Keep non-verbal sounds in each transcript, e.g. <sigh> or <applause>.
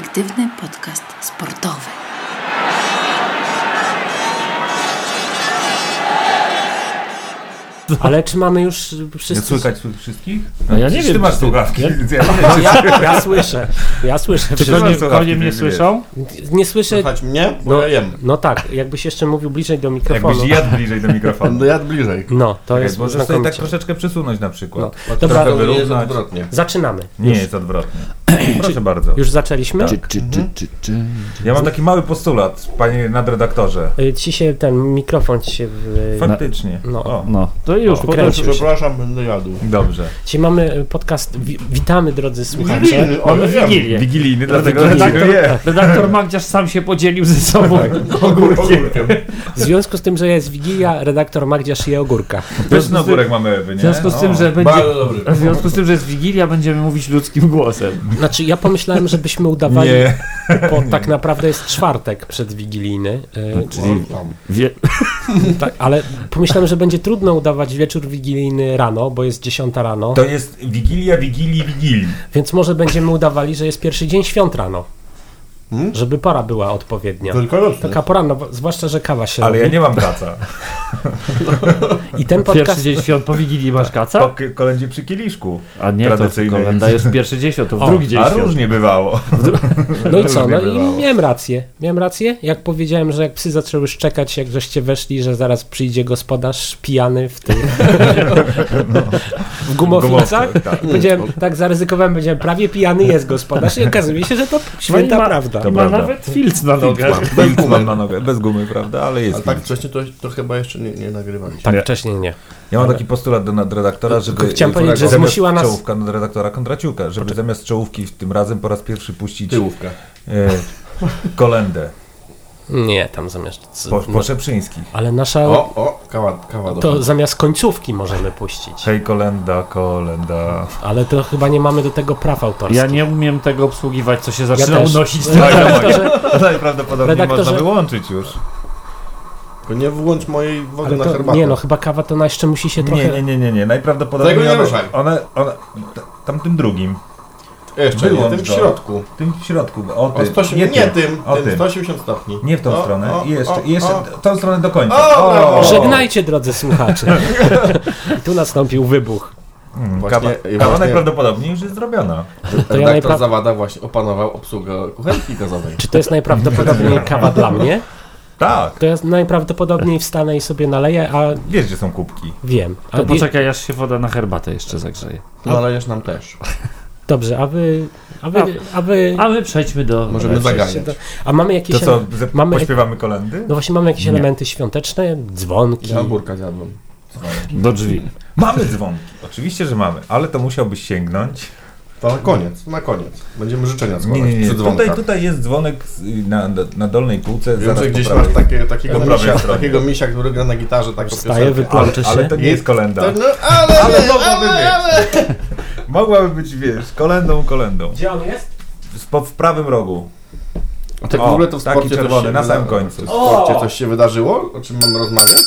perspektywny podcast sportowy. Ale czy mamy już Nie wszyscy... słychać wszystkich? No ja nie wiem, Ty masz słuchawki. ja- ja nie No, ja, ja słyszę, ja słyszę. Czy konie, konie mnie słyszą? nie słyszę... Słuchać mnie? Bo ja jem. No tak, jakbyś jeszcze mówił bliżej do mikrofonu. Jakbyś jadł bliżej do mikrofonu. No jadł bliżej. No, to jest Możesz sobie tak troszeczkę przesunąć na przykład. No. Trochę Dobra, To nie jest wyrównać. odwrotnie. Zaczynamy. Nie jest odwrotnie. Proszę bardzo. Już zaczęliśmy? Tak. Czy, czy, czy, czy. Ja mam taki mały postulat, panie nadredaktorze. Y, Ci się ten mikrofon ci się... W... Faktycznie. No. O, No, to już, O, potem. Przepraszam, będę jadł. dobrze. Dzisiaj mamy y, podcast... Wi witamy drodzy słuchacze. Wigilijny, o, mamy wigilię. Wigilijny, dlatego Redaktor, je. redaktor Magdziarz sam się podzielił ze sobą <laughs> ogórkiem. W związku z tym, że jest Wigilia, redaktor Magdziarz je ogórka. Pyszny ogórek mamy nie? W związku z tym, że będzie... W związku z tym, że jest Wigilia, będziemy mówić ludzkim głosem. Znaczy, ja pomyślałem, żebyśmy udawali, Nie. bo <laughs> tak naprawdę jest czwartek przedwigilijny, y, Czyli wie... <laughs> tak, ale pomyślałem, że będzie trudno udawać wieczór wigilijny rano, bo jest 10 rano, To jest Wigilia, Wigilii, Wigilii. więc może będziemy udawali, że jest pierwszy dzień świąt rano, Hmm? żeby pora była odpowiednia. Wielkanocny. Taka pora, no, zwłaszcza, że kawa się Ale robi. ja nie mam kaca. I ten Pierwszy podcast... dzień świąt po Wigilii masz Po kaca? k- kolędzie przy kieliszku. A nie, to kolenda jest pierwszy dzień świąt, to w O, drugi dzień a różnie bywało. <laughs> No i co? No i miałem rację. Miałem rację, jak powiedziałem, że jak psy zaczęły szczekać, jak żeście weszli, że zaraz przyjdzie gospodarz pijany w tym... <laughs> w gumowicach. Gumowcach, tak. Powiedziałem, tak zaryzykowałem, powiedziałem, prawie pijany jest gospodarz i okazuje się, że to święta No ma- prawda. To Ma prawda. nawet filc na nogach. Bez gumy na nogę, bez gumy, prawda? Ale jest. Ale tak wcześniej to, to chyba jeszcze nie, nie nagrywaliśmy. Tak, Nie. wcześniej nie. Ja mam taki postulat do nadredaktora, żeby. Chciałem powiedzieć, że zmusiła nas- Czołówka nadredaktora Kondraciuka, żeby zamiast czołówki tym razem po raz pierwszy puścić Tyłówka. e, kolendę Nie, tam zamiast... po, po Szeprzyńskich. Ale nasza... O, o, kawa, kawa To zamiast końcówki możemy puścić. Hej kolenda, kolenda. Ale to chyba nie mamy do tego praw autorskich. Ja nie umiem tego obsługiwać, co się zaczyna też. unosić. Redaktorze, Najprawdopodobniej Redaktorze- można wyłączyć już. Tylko nie włącz mojej wody ale na to, herbatę. nie no, chyba kawa to ona jeszcze musi się trochę... Nie, nie, nie, nie, nie. Najprawdopodobniej Tego nie one, ruszaj. one, one, t- tamtym drugim, Jeszcze nie, tym w środku. tym w środku. O, O, ty, 180, nie, tym, o tym, tym. 180 stopni. Nie w tą O, stronę. o, I jeszcze, o, jeszcze o. tą stronę do końca. O! Żegnajcie, drodzy słuchacze. I <laughs> tu nastąpił wybuch. Mm, Właśnie- kawa, i kawa właśnie- najprawdopodobniej już jest zrobiona. To ja najpra- Zawada właśnie opanował obsługę kuchenki gazowej. Czy to jest najprawdopodobniej <laughs> kawa dla mnie? Tak. To ja najprawdopodobniej wstanę i sobie naleję, a Wiesz, gdzie są kubki. wiem. A To poczekaj, aż się woda na herbatę jeszcze zagrzeje. Nalejesz nam też. Dobrze, a wy... A wy... A wy... A my przejdźmy do... Możemy zaganiać. A mamy jakieś... To co, ze- mamy- pośpiewamy kolendy? No właśnie mamy jakieś Nie. elementy świąteczne, dzwonki. Ja burka zjadłem. Do drzwi. Mamy dzwonki. Oczywiście, że mamy, ale to musiałbyś sięgnąć. To na koniec, na koniec. Będziemy życzenia Nie, składać nie, nie. przy dzwonkach. Tutaj, tutaj jest dzwonek na, na dolnej półce. Wiem, zaraz że gdzieś masz takie, takiego, misia, stronie. takiego misia, który gra na gitarze tak Wstaje, piosenkę. wyplącze Ale, ale się. to nie jest kolenda. To, no, ale, Ale ale, mogłaby ale, być. ale. <laughs> Mogłaby być, wiesz, kolendą, kolendą. Gdzie on jest? W, w prawym rogu. A tak w O, ogóle to w taki sporcie coś czerwony, się na samym końcu. W sporcie coś się wydarzyło? O czym mamy rozmawiać?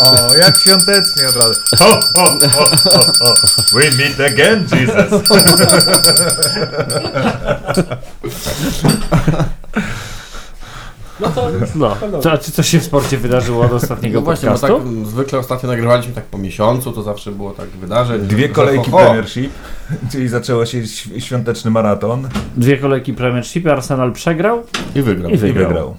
O, jak świątecznie od razu. Ho, ho, ho, ho, ho. We meet again, Jesus. No to... No, to, a czy coś się w sporcie wydarzyło od ostatniego No właśnie, bo podcastu? tak mm, zwykle ostatnio nagrywaliśmy tak po miesiącu, to zawsze było tak wydarzeń. Dwie że- kolejki ho, ho. Premiership, czyli zaczęło się świąteczny maraton Dwie kolejki Premiership, Arsenal przegrał I wygrał. i i wygrał.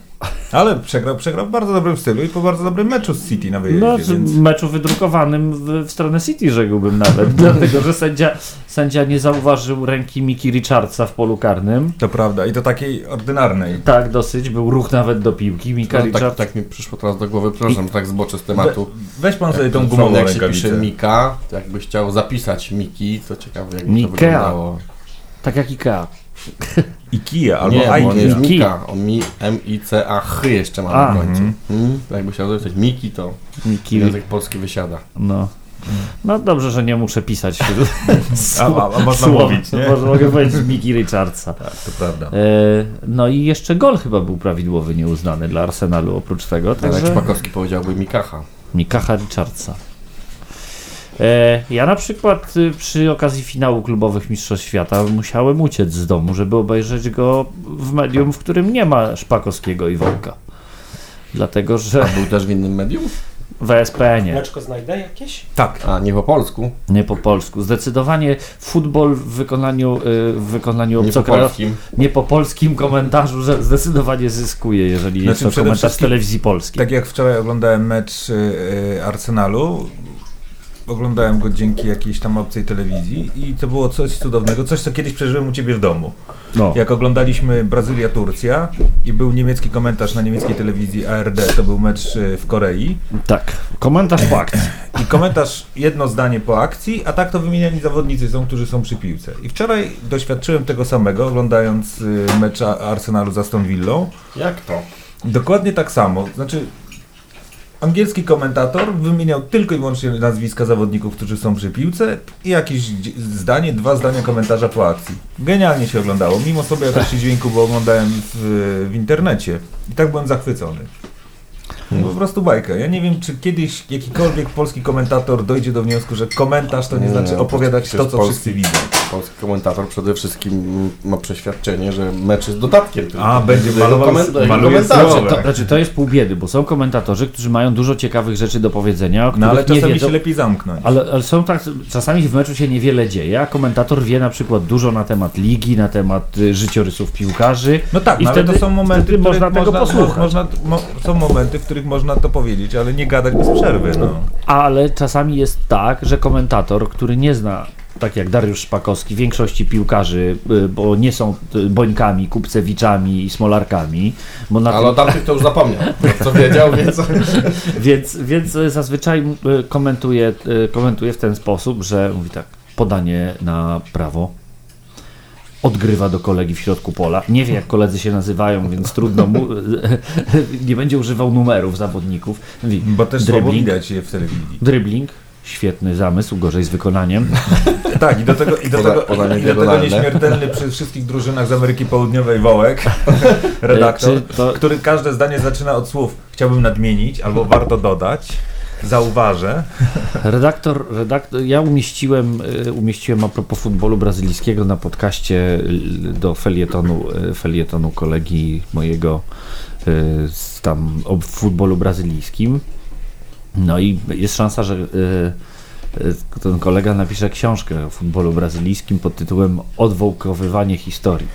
Ale przegrał, przegrał w bardzo dobrym stylu i po bardzo dobrym meczu z City na wyjeździe, No, więc... w meczu wydrukowanym w, w stronę City rzekłbym nawet, <laughs> dlatego że sędzia, sędzia nie zauważył ręki Miki Richardsa w polu karnym. To prawda, i to takiej ordynarnej. Tak, dosyć, był ruch nawet do piłki. Mika No, tak, Richards tak mi przyszło teraz do głowy, przepraszam, tak zboczę z tematu. Weź pan sobie Jak, tą gumową jak się pisze. Mika, to jakbyś chciał zapisać Miki, to ciekawe jakby Mikea. to wyglądało. tak jak Ikea. <laughs> Ikea albo nie, bo on Ikea. jest. Mika, on mi M-I-C-A-H jeszcze ma A. na końcu. Mhm. Hmm? Jakby chciał zapisać Miki, to Miki. język polski wysiada. No. No dobrze, że nie muszę pisać. <laughs> A, a, a można słowa. mówić, nie? Może mogę powiedzieć Miki Richardsa. Tak, to prawda. E, no i jeszcze gol chyba był prawidłowy, nieuznany dla Arsenalu oprócz tego. Tak Także Szpakowski powiedziałby Mikacha. Mikacha Richardsa. E, ja na przykład y, przy okazji finału klubowych Mistrzostw Świata musiałem uciec z domu, żeby obejrzeć go w medium, w którym nie ma Szpakowskiego i Wołka. Dlatego, że Był też w innym medium? w ESPN nie. Mleczko znajdę jakieś? Tak. A, nie po polsku. Nie po polsku. Zdecydowanie futbol w wykonaniu, y, w wykonaniu Nie po obcokrajowym, polskim. nie po polskim komentarzu, że zdecydowanie zyskuje, jeżeli jest Znaczy, to przede komentarz telewizji polskiej. Tak jak wczoraj oglądałem mecz y, Arsenalu, oglądałem go dzięki jakiejś tam obcej telewizji i to było coś cudownego, coś co kiedyś przeżyłem u Ciebie w domu. No. Jak oglądaliśmy Brazylia-Turcja i był niemiecki komentarz na niemieckiej telewizji ARD, to był mecz y, w Korei Tak. Komentarz po akcji. i komentarz jedno zdanie po akcji, a tak to wymieniani zawodnicy są, którzy są przy piłce. I wczoraj doświadczyłem tego samego, oglądając y, mecz Arsenalu z Aston Villą. Jak to? Dokładnie tak samo. Znaczy, angielski komentator wymieniał tylko i wyłącznie nazwiska zawodników, którzy są przy piłce i jakieś zdanie, dwa zdania komentarza po akcji. Genialnie się oglądało, mimo sobie jakości dźwięku, bo oglądałem w, w internecie i tak byłem zachwycony. Po prostu bajka. Ja nie wiem, czy kiedyś jakikolwiek polski komentator dojdzie do wniosku, że komentarz to nie, Nie, znaczy no, opowiadać to, co polski- wszyscy widzą. Polski komentator przede wszystkim ma przeświadczenie, że mecz jest dodatkiem. A, będzie malował- komentarzy. To, znaczy, to jest pół biedy, bo są komentatorzy, którzy mają dużo ciekawych rzeczy do powiedzenia, o których No ale nie czasami wiedzą. się lepiej zamknąć. Ale, ale są tak, czasami w meczu się niewiele dzieje, a komentator wie na przykład dużo na temat ligi, na temat y, życiorysów piłkarzy. No tak, I no ale wtedy- to są momenty, wtedy w których można tego posłuchać. Można, mo, są momenty, w których można to powiedzieć, ale nie gadać bez przerwy. No. Ale czasami jest tak, że komentator, który nie zna, tak jak Dariusz Szpakowski, większości piłkarzy, y, bo nie są y, Bońkami, Kupcewiczami i Smolarkami, bo na Ale tym, o tamtych to już zapomniał, co wiedział, więc... <laughs> więc, więc zazwyczaj y, komentuje, komentuje w ten sposób, że mówi tak, podanie na prawo, odgrywa do kolegi w środku pola. Nie wie, jak koledzy się nazywają, więc trudno mu. <laughs> nie będzie używał numerów zawodników. Mówi, Bo też dribbling, widać je w telewizji. dribbling, świetny zamysł, gorzej z wykonaniem. <laughs> Tak, i do tego, i do Poda- tego, i do tego nieśmiertelny przy wszystkich drużynach z Ameryki Południowej Wołek, <laughs> redaktor, to- który każde zdanie zaczyna od słów chciałbym nadmienić albo warto dodać, zauważę. Redaktor, redaktor ja umieściłem, y, umieściłem a propos futbolu brazylijskiego na podcaście do felietonu, y, felietonu kolegi mojego y, z tam o futbolu brazylijskim. No i jest szansa, że ten kolega napisze książkę o futbolu brazylijskim pod tytułem Odwołkowywanie historii.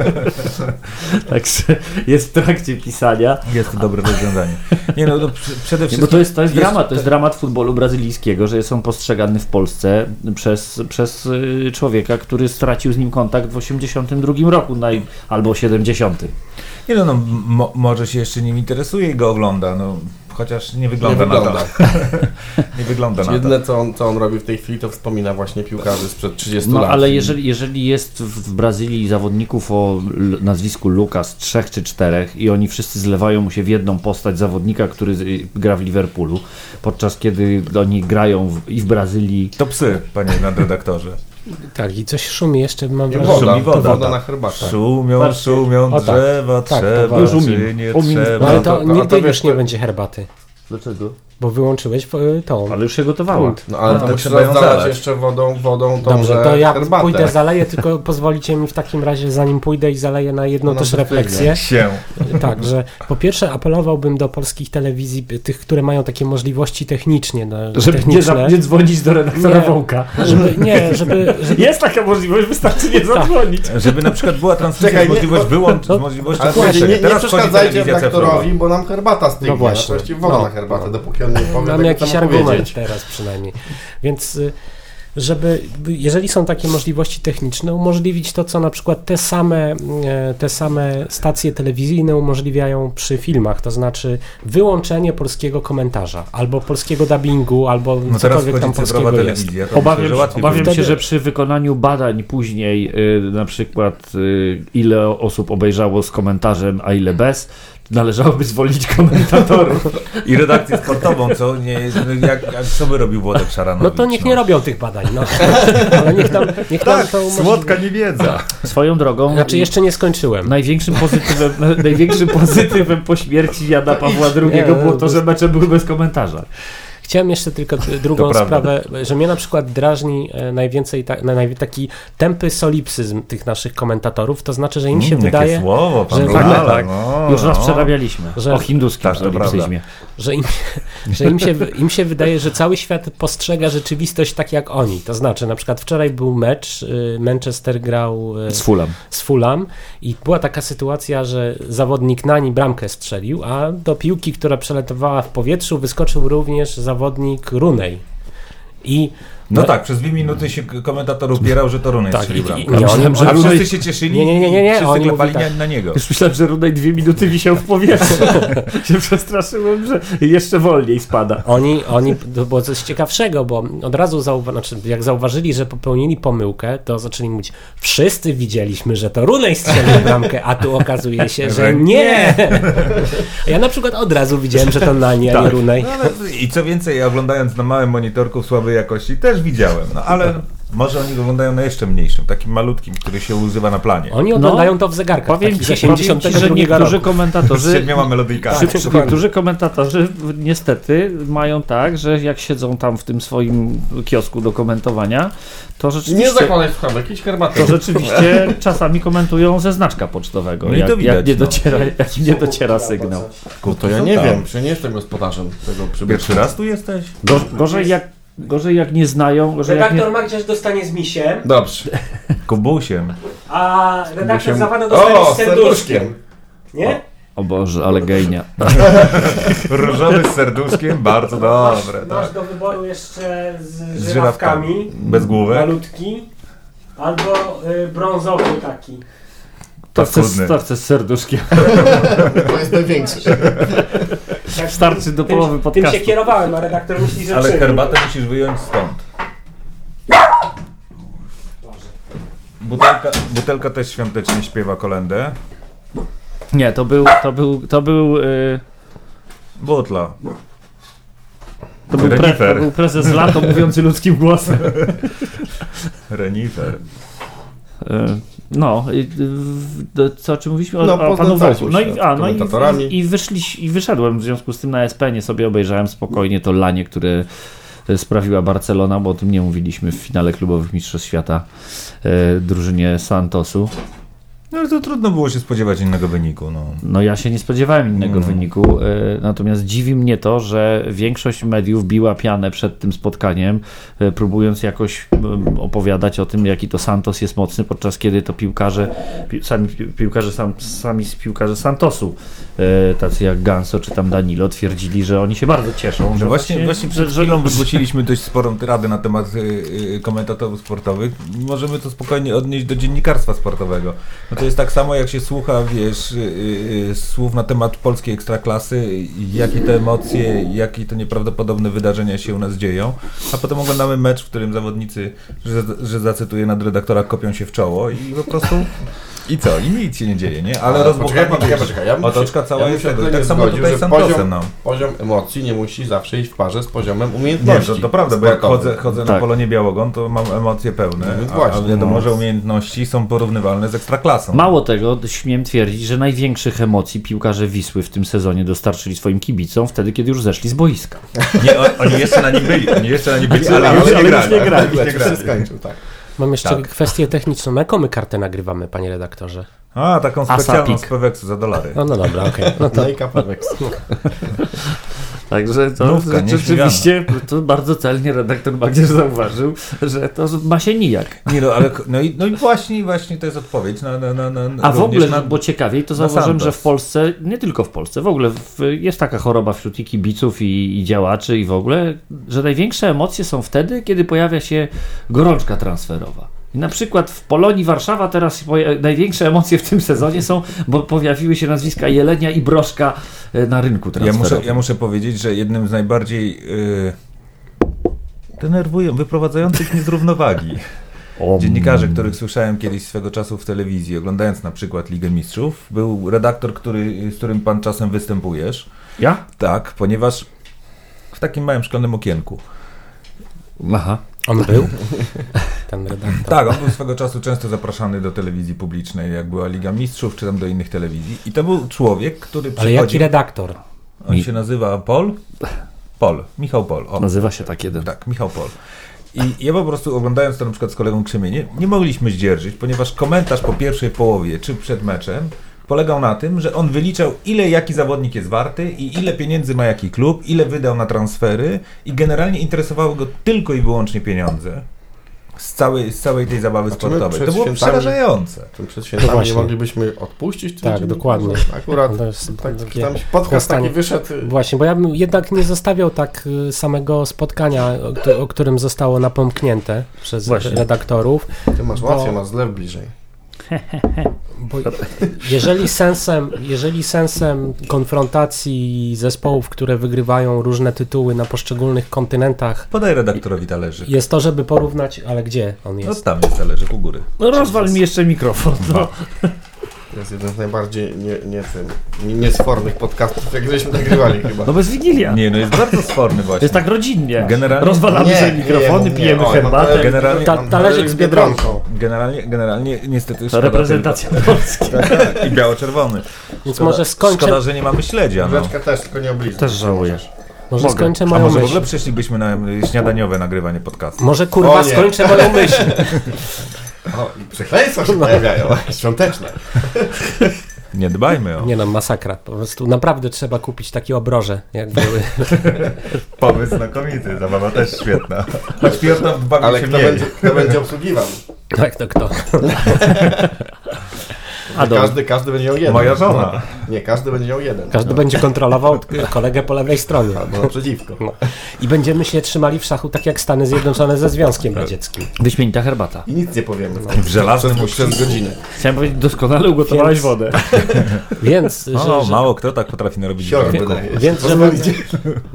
<laughs> Także jest w trakcie pisania. Jest to dobre rozwiązanie. Nie no, no pr- przede wszystkim... bo to jest, to jest jest- dramat, to jest dramat futbolu brazylijskiego, że jest on postrzegany w Polsce przez, przez y, człowieka, który stracił z nim kontakt w 82 roku naj, albo 70. Nie no, no mo, może się jeszcze nim interesuje i go ogląda, no chociaż nie wygląda, Nie na wygląda. to. nie wygląda na to. <laughs> Jedyne, co on, co on robi w tej chwili, to wspomina właśnie piłkarzy sprzed 30 No lat. ale jeżeli, jeżeli jest w, Brazylii zawodników o nazwisku Lukas trzech czy czterech i oni wszyscy zlewają mu się w jedną postać zawodnika, który y, gra w Liverpoolu, podczas kiedy oni grają w, i w Brazylii To psy, panie nadredaktorze. Tak, i coś szumi jeszcze, mam Nie, wrażenie. woda, Szumi woda, woda tak. na herbatę. Szumią, Patrzcie. szumią O tak. drzewa, Tak, to trzeba, bardzo. Już czy umiem. nie Umiem. No trzeba. ale to, to- nigdy to już nie będzie herbaty, Dlaczego? Bo wyłączyłeś y, tą. Ale już się gotowała. Grunt. No ale No, to to trzeba ją zalać jeszcze wodą, wodą tą Dobrze, to ja herbatę. pójdę, zaleję, tylko <laughs> pozwolicie mi w takim razie, zanim pójdę i zaleję na jedną No, też no, refleksję. Się. Tak, że po pierwsze apelowałbym do polskich telewizji, tych, które mają takie możliwości technicznie, no, Żeby nie, techniczne, za- nie dzwonić do redaktora Nie. Wołka. żeby, nie, żeby, żeby Jest taka możliwość, wystarczy nie zadzwonić. Żeby na przykład była transmisja Czekaj, nie, możliwość bo- wyłącz, no, z możliwością Ale słuchajcie, nie, nie przeszkadzajcie redaktorowi, bo nam herbata stygnie. No właśnie. No woda No. na herbatę, dopóki on nie Mam jakiś argument powiedzieć. teraz przynajmniej. Więc y, żeby, jeżeli są takie możliwości techniczne, umożliwić to, co na przykład te same, e, te same stacje telewizyjne umożliwiają przy filmach, to znaczy wyłączenie polskiego komentarza, albo polskiego dubbingu, albo No cokolwiek tam polskiego jest. telewizja. To Obawiam, myślę, że obawiam się, że przy wykonaniu badań później, y, na przykład y, ile osób obejrzało z komentarzem, a ile bez, należałoby zwolnić komentatorów. <laughs> I redakcję sportową, co nie jest, jak, jak co by robił Włodek Szaranowicz? No to niech nie robią tych badań, no. <laughs> ale niech nam, niech nam Tak, to umożliwi. słodka niewiedza. Swoją drogą, Znaczy jeszcze nie skończyłem. największym pozytywem, największym pozytywem po śmierci Jana Pawła II Nie, było to- że mecze były bez komentarza. Chciałem jeszcze tylko drugą sprawę, że mnie na przykład drażni e, najwięcej ta, taki tępy solipsyzm tych naszych komentatorów, to znaczy, że im się Mm, wydaje, słowo, pan że- tak, tak. no, Już raz no. przerabialiśmy Że- o hinduskim tak, solipsyzmie. że, im, że im, się, im się wydaje, że cały świat postrzega rzeczywistość tak jak oni. To znaczy, na przykład wczoraj był mecz, y, Manchester grał y, Z Fulham. z Fulham i była taka sytuacja, że zawodnik Nani bramkę strzelił, a do piłki, która przelatowała w powietrzu, wyskoczył również zawodnik Runej. I No tak, przez dwie minuty się komentator upierał, że to Runej Tak, strzelił i- i- bramkę. nie, myślałem, że A Runej- wszyscy się cieszyli Nie, nie, nie, nie, nie, i wszyscy oni klepali mówili na, niego. Już myślałem, że Rudej dwie minuty wisiał w powietrzu. <laughs> się przestraszyłem, że jeszcze wolniej spada. Oni, oni, to było coś ciekawszego, bo od razu zauwa- znaczy, jak zauważyli, że popełnili pomyłkę, to zaczęli mówić, wszyscy widzieliśmy, że to Runej strzelił bramkę, a tu okazuje się, że nie. <laughs> Ja na przykład od razu widziałem, że to Nani, a nie Tak. Runej. No, ale I co więcej, oglądając na małym monitorku słabej jakości, też widziałem. No ale może oni go oglądają na jeszcze mniejszym, takim malutkim, który się używa na planie. Oni oglądają to w zegarkach Powiem ci, z powiem ci, 82 że niektórzy roku. Komentatorzy <laughs> siedmioma melodyjkami. Niektórzy komentatorzy niestety mają tak, że jak siedzą tam w tym swoim kiosku do komentowania, to Nie rzeczywiście, zakładaj słuchawek, jakiś herbaty. to rzeczywiście <laughs> czasami komentują ze znaczka pocztowego, No i to jak, widać, jak, nie no. dociera, jak nie dociera sygnał. No to ja nie wiem, czy nie jestem gospodarzem tego przybytku. Pierwszy raz tu jesteś? Go, gorzej, jak, gorzej jak nie znają, gorzej jak nie... Magdziarz dostanie z misiem, Dobrze. Kubusiem. a redaktor Zawada O, z serduszkiem. Nie? O Boże, ale gejnia. <laughs> Różowy z serduszkiem, bardzo dobre. Masz Tak. do wyboru jeszcze z, Z żyrawkami. Bez główek. malutki, albo y, brązowy taki. To chcę, Paskudny. to chcę z serduszkiem. To jest największy. <laughs> Tak, Starczy do tym- połowy Tym podcastu. się kierowałem, a redaktor myśli, że Ale herbatę musisz wyjąć stąd. Butelka, butelka też świątecznie śpiewa kolendę. Nie, to był, to był, to był, y, Butla. to był, pre, Renifer. to był prezes Lato mówiący ludzkim głosem. Renifer. No, co o czym mówiliśmy? O, No, o panu Wątku. No i, a, no i, i, wyszli, i wyszedłem w związku z tym na SP, nie sobie obejrzałem spokojnie to lanie, które e, sprawiła Barcelona, bo o tym nie mówiliśmy w finale klubowych Mistrzostw Świata e, drużynie Santosu. No ale to trudno było się spodziewać innego wyniku. No. No ja się nie spodziewałem innego Mm. wyniku, e, natomiast dziwi mnie to, że większość mediów biła pianę przed tym spotkaniem, e, próbując jakoś opowiadać o tym, jaki to Santos jest mocny, podczas kiedy to piłkarze, pi, sami pi- piłkarze, sam, sami piłkarze Santosu, e, tacy jak Ganso czy tam Danilo, twierdzili, że oni się bardzo cieszą, No właśnie, właśnie przed chwilą wygłosiliśmy dość sporą tyradę na temat komentatorów sportowych. Możemy to spokojnie odnieść do dziennikarstwa sportowego. No to jest tak samo, jak się słucha, wiesz, y, y, y, słów na temat polskiej ekstraklasy, jakie te emocje, jakie to nieprawdopodobne wydarzenia się u nas dzieją, a potem oglądamy mecz, w którym zawodnicy, że, że zacytuję nadredaktora, kopią się w czoło i po prostu... I co? I nic się nie dzieje, nie? Ale Ale rozbuchanie, poczekaj, poczekaj. Ja bym otoczka się- cała ja jest tego. Tak samo zgodził, tutaj Santosem, poziom- no. Poziom emocji nie musi zawsze iść w parze z poziomem Nie, umiejętności. to, to prawda, bo jak chodzę, chodzę na Tak. Polonie Białogon, to mam emocje pełne, No a, a właśnie, wiadomo, no. że umiejętności są porównywalne z ekstraklasą. Mało tego, śmiem twierdzić, że największych emocji piłkarze Wisły w tym sezonie dostarczyli swoim kibicom wtedy, kiedy już zeszli z boiska. Nie, oni jeszcze na nim byli, oni jeszcze na nim byli, ale, Ale- już nie ale już grali. nie grali, Już nie grali. się skończył, tak. Mam jeszcze Tak. kwestię techniczną. Jaką my kartę nagrywamy, panie redaktorze? A, taką specjalną Asapik. z Peweksu za dolary. No, no dobra, okej. No to No i. <laughs> Także to Nówka, rzeczywiście to bardzo celnie redaktor Magdzierz zauważył, że to ma się nijak. Nie no, ale no i, no i właśnie, właśnie to jest odpowiedź na, na, na, na A w ogóle, na, bo ciekawiej, to zauważyłem, że w Polsce, nie tylko w Polsce, w ogóle w, jest taka choroba wśród i kibiców i, i działaczy i w ogóle, że największe emocje są wtedy, kiedy pojawia się gorączka transferowa. I na przykład w Polonii Warszawa teraz największe emocje w tym sezonie są, bo pojawiły się nazwiska Jelenia i Broszka e, na rynku Ja transferowym. muszę, ja muszę powiedzieć, że jednym z najbardziej yy, denerwują, wyprowadzających mnie z równowagi <laughs> dziennikarzy, których słyszałem kiedyś swego czasu w telewizji, oglądając na przykład Ligę Mistrzów, był redaktor, który, z którym pan czasem występujesz. Ja? Tak, ponieważ w takim małym szklanym okienku. Aha. On był? <laughs> Ten redaktor. Tak, on był swego czasu często zapraszany do telewizji publicznej, jak była Liga Mistrzów, czy tam do innych telewizji. I to był człowiek, który Ale jaki przychodził... redaktor? On się nazywa Paul? Pol, Michał Pol. O. Nazywa się tak jeden. Tak, Michał Pol. I ja po prostu oglądając to na przykład z kolegą Krzemienie, nie mogliśmy zdzierżyć, ponieważ komentarz po pierwszej połowie czy przed meczem polegał na tym, że on wyliczał ile jaki zawodnik jest warty i ile pieniędzy ma jaki klub, ile wydał na transfery i generalnie interesowały go tylko i wyłącznie pieniądze z całej, z całej tej zabawy Znaczy sportowej. To było świętami- przerażające. Tym przed świętami nie właśnie. moglibyśmy odpuścić? Tak, dokładnie. Akurat To jest tak, takie tam podcast taki wyszedł. Właśnie, bo ja bym jednak nie zostawiał tak y, samego spotkania, o którym zostało napomknięte przez Właśnie. redaktorów. Ty masz bo- łatwiej, masz zlew bliżej. Bo jeżeli sensem, jeżeli sensem konfrontacji zespołów, które wygrywają różne tytuły na poszczególnych kontynentach Podaj redaktorowi talerzyk. jest to, żeby porównać, ale gdzie on No jest? tam jest talerzyk u góry. No rozwal mi jeszcze mikrofon. No. To jest jeden z najbardziej nie, nie, niesfornych podcastów, jak żeśmy nagrywali chyba. no bez Wigilia. Nie, no jest bardzo sforny właśnie. Jest tak rodzinnie. Generalnie- Rozwalamy Nie, sobie mikrofony, nie, pijemy o, mam herbatę. talerzyk- Generalnie- Ta, talerzyk z biedronką. Generalnie, generalnie niestety To szkoda reprezentacja Polski. tylko- <laughs> I biało-czerwony. Więc Szkoda, może skończę, Szkoda, że nie mamy śledzia. No. Łyżeczkę też, tylko nie obliżę. Też żałuję. może mogę. skończę A moją może w myśl. ogóle przeszlibyśmy na śniadaniowe nagrywanie podcastu? Może kurwa skończę moją myśl. <laughs> O, i przekleństwa się pojawiają, świąteczne. <laughs> Nie dbajmy o Nie no, masakra. Po prostu naprawdę trzeba kupić takie obroże, jak były. <laughs> pomysł znakomity, zabawa też świetna. Choć Piotr bawi Ale się kto mniej. będzie, kto będzie obsługiwał? Tak, to kto? <laughs> Adam. Każdy, każdy będzie miał jeden. Moja żona. Nie, każdy będzie miał jeden. Każdy będzie kontrolował kolegę po lewej stronie. Albo naprzeciwko. No. I będziemy się trzymali w szachu tak jak Stany Zjednoczone ze Związkiem Radzieckim. Wyśmienita herbata. I nic nie powiemy. W żelaznym przez, przez godzinę. Chciałem powiedzieć, doskonale ugotowałeś Więc- wodę. <laughs> Więc, że, O, że, mało kto tak potrafi narobić Sior worku. wydaje. więc, że, Pozwolicie?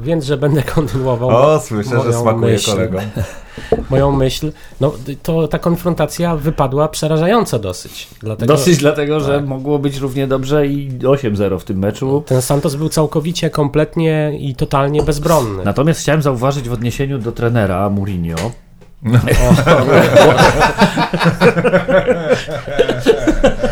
więc, że będę kontynuował O, słyszę, że smakuje myśl. kolegom. <laughs> moją myśl. No, to ta konfrontacja wypadła przerażająco dosyć. Dlatego Dosyć dlatego, że mogło być równie dobrze i 8-0 w tym meczu. ten Santos był całkowicie, kompletnie i totalnie bezbronny. Natomiast chciałem zauważyć w odniesieniu do trenera Mourinho,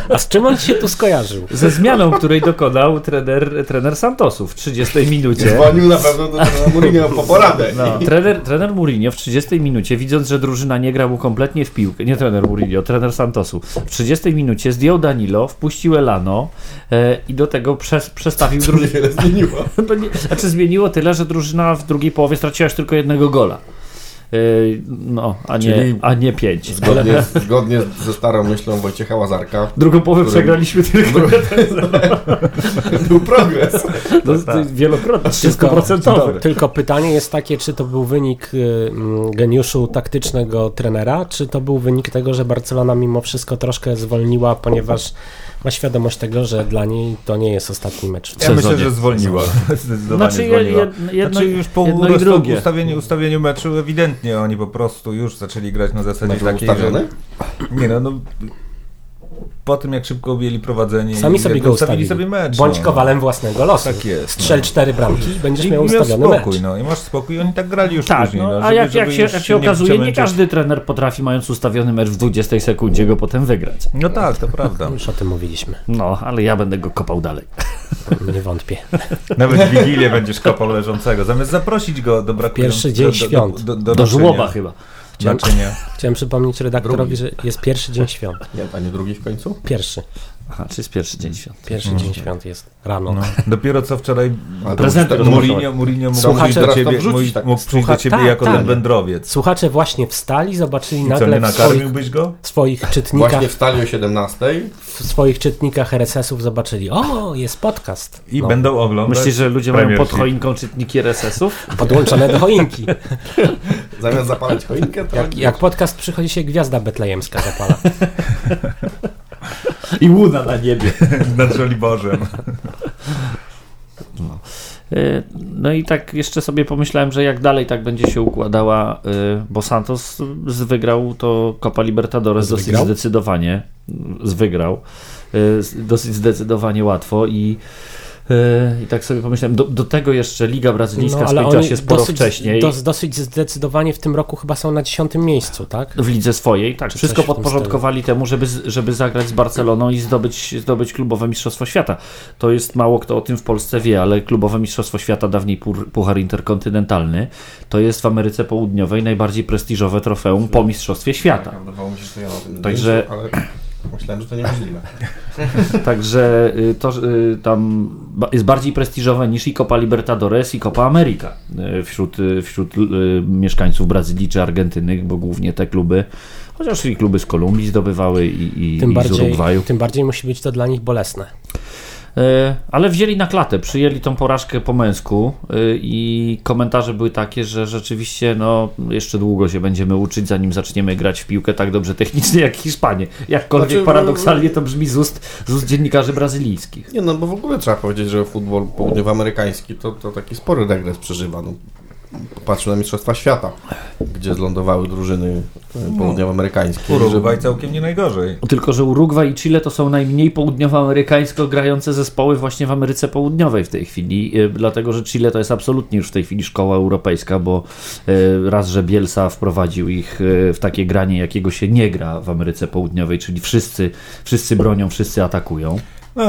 A z czym on się tu skojarzył? ze zmianą, której dokonał trener, trener Santosu w 30 minucie. Dzwonił na pewno do Mourinho po poradę. No, trener, trener Mourinho w 30 minucie, widząc, że drużyna nie gra mu kompletnie w piłkę, nie trener Mourinho, trener Santosu, w 30 minucie zdjął Danilo, wpuścił Elano e, i do tego przes, przestawił drużynę. Zmieniło. <laughs> No znaczy zmieniło tyle, że drużyna w drugiej połowie straciła już tylko jednego gola. E, no, a nie, Czyli- a nie pięć. Zgodnie, <laughs> zgodnie ze starą myślą Wojciecha Łazarka Drugą połowę Którym- przegraliśmy tylko <laughs> <laughs> był progres. no, to wielokrotnie, wszystko Tylko, tylko pytanie jest takie, czy to był wynik y, mm, geniuszu taktycznego trenera, czy to był wynik tego, że Barcelona mimo wszystko troszkę zwolniła, ponieważ ma świadomość tego, że dla niej to nie jest ostatni mecz. Ja myślę, że zwolniła. <laughs> Zdecydowanie Znaczy, zwolniła. jed- jedno, Znaczy już po jedno i prostu drugie. ustawieniu, ustawieniu meczu ewidentnie oni po prostu już zaczęli grać na zasadzie takiej, że... Nie no, no... Po tym jak szybko objęli prowadzenie Sami i sobie go ustawili ustawili. sobie mecz. Bądź no. kowalem własnego losu. Tak jest, Strzel no. cztery bramki i będziesz I miał ustawiony spokój, mecz. no i masz spokój, oni tak grali już Tak, później. no, no, a żeby- jak, jak, żeby się, już jak się okazuje, nie każdy trener potrafi, mając ustawiony mecz w 20 sekundzie, go potem wygrać. No tak, to prawda. Już o tym mówiliśmy. No, ale ja będę go kopał dalej. Nie wątpię. Nawet w Wigilię będziesz kopał leżącego, zamiast zaprosić go do braku Pierwszy dzień świąt. Do, do, Do żłoba chyba. Chciałem, chciałem przypomnieć redaktorowi, Drugi. że jest pierwszy dzień świąt. Nie, a nie drugi w końcu? Pierwszy. Aha, czy jest pierwszy dzień świąt? Pierwszy dzień świąt jest rano. No, dopiero co wczoraj Prezenty Mourinho, Mourinho mógł Słuchacze- przyjść do ciebie, wrzucić tak. mógł przyjść do ciebie tak, jako tak. ten wędrowiec. Słuchacze właśnie wstali, zobaczyli I co, nagle nie w swoich, go? w swoich czytnikach Właśnie wstali o 17. w swoich czytnikach RSS-ów zobaczyli, o, jest podcast. I No, będą oglądać Myślisz, że ludzie mają pod choinką czytniki RSS-ów? podłączone do choinki. <laughs> Zamiast zapalić choinkę, to Jak, jak podcast przychodzi się gwiazda betlejemska zapala. <laughs> I łuna na niebie. <laughs> nad Żoliborzem. Y, No i tak jeszcze sobie pomyślałem, że jak dalej tak będzie się układała, y, bo Santos z- wygrał to Copa Libertadores dosyć zdecydowanie, z wygrał, y, dosyć zdecydowanie łatwo i I tak sobie pomyślałem, do, do tego jeszcze Liga Brazylijska No, skończyła się sporo dosyć, wcześniej. dos- dosyć zdecydowanie w tym roku chyba są na dziesiątym miejscu, tak? w lidze swojej, tak, Czy wszystko podporządkowali temu, żeby, żeby zagrać z Barceloną i zdobyć, zdobyć klubowe Mistrzostwo Świata. To jest mało kto o tym w Polsce wie, ale klubowe Mistrzostwo Świata, dawniej Puchar Interkontynentalny, to jest w Ameryce Południowej najbardziej prestiżowe trofeum po Mistrzostwie Świata. Wydawało mi się, że ja o tym Także- ale myślałem, że to niemożliwe. <laughs> Także y, to y, tam jest bardziej prestiżowe niż i Copa Libertadores i Copa America y, wśród, wśród mieszkańców Brazylii czy Argentyny, bo głównie te kluby, chociaż i kluby z Kolumbii zdobywały i, i, Tym i z bardziej, Urugwaju. tym bardziej musi być to dla nich bolesne. E, Ale wzięli na klatę, przyjęli tą porażkę po męsku e, i komentarze były takie, że rzeczywiście no, jeszcze długo się będziemy uczyć, zanim zaczniemy grać w piłkę tak dobrze technicznie jak Hiszpanie. Jakkolwiek Znaczy, paradoksalnie to brzmi z ust, z ust dziennikarzy brazylijskich. Nie no, bo w ogóle trzeba powiedzieć, że futbol południowoamerykański to, to taki spory regres przeżywa. No, popatrzmy na Mistrzostwa Świata, gdzie zlądowały drużyny e, południowoamerykańskie. Urugwaj całkiem nie najgorzej. Tylko, że Urugwaj i Chile to są najmniej południowoamerykańsko grające zespoły właśnie w Ameryce Południowej w tej chwili, e, dlatego że Chile to jest absolutnie już w tej chwili szkoła europejska, bo e, raz, że Bielsa wprowadził ich w takie granie, jakiego się nie gra w Ameryce Południowej, czyli wszyscy, wszyscy bronią, wszyscy atakują. No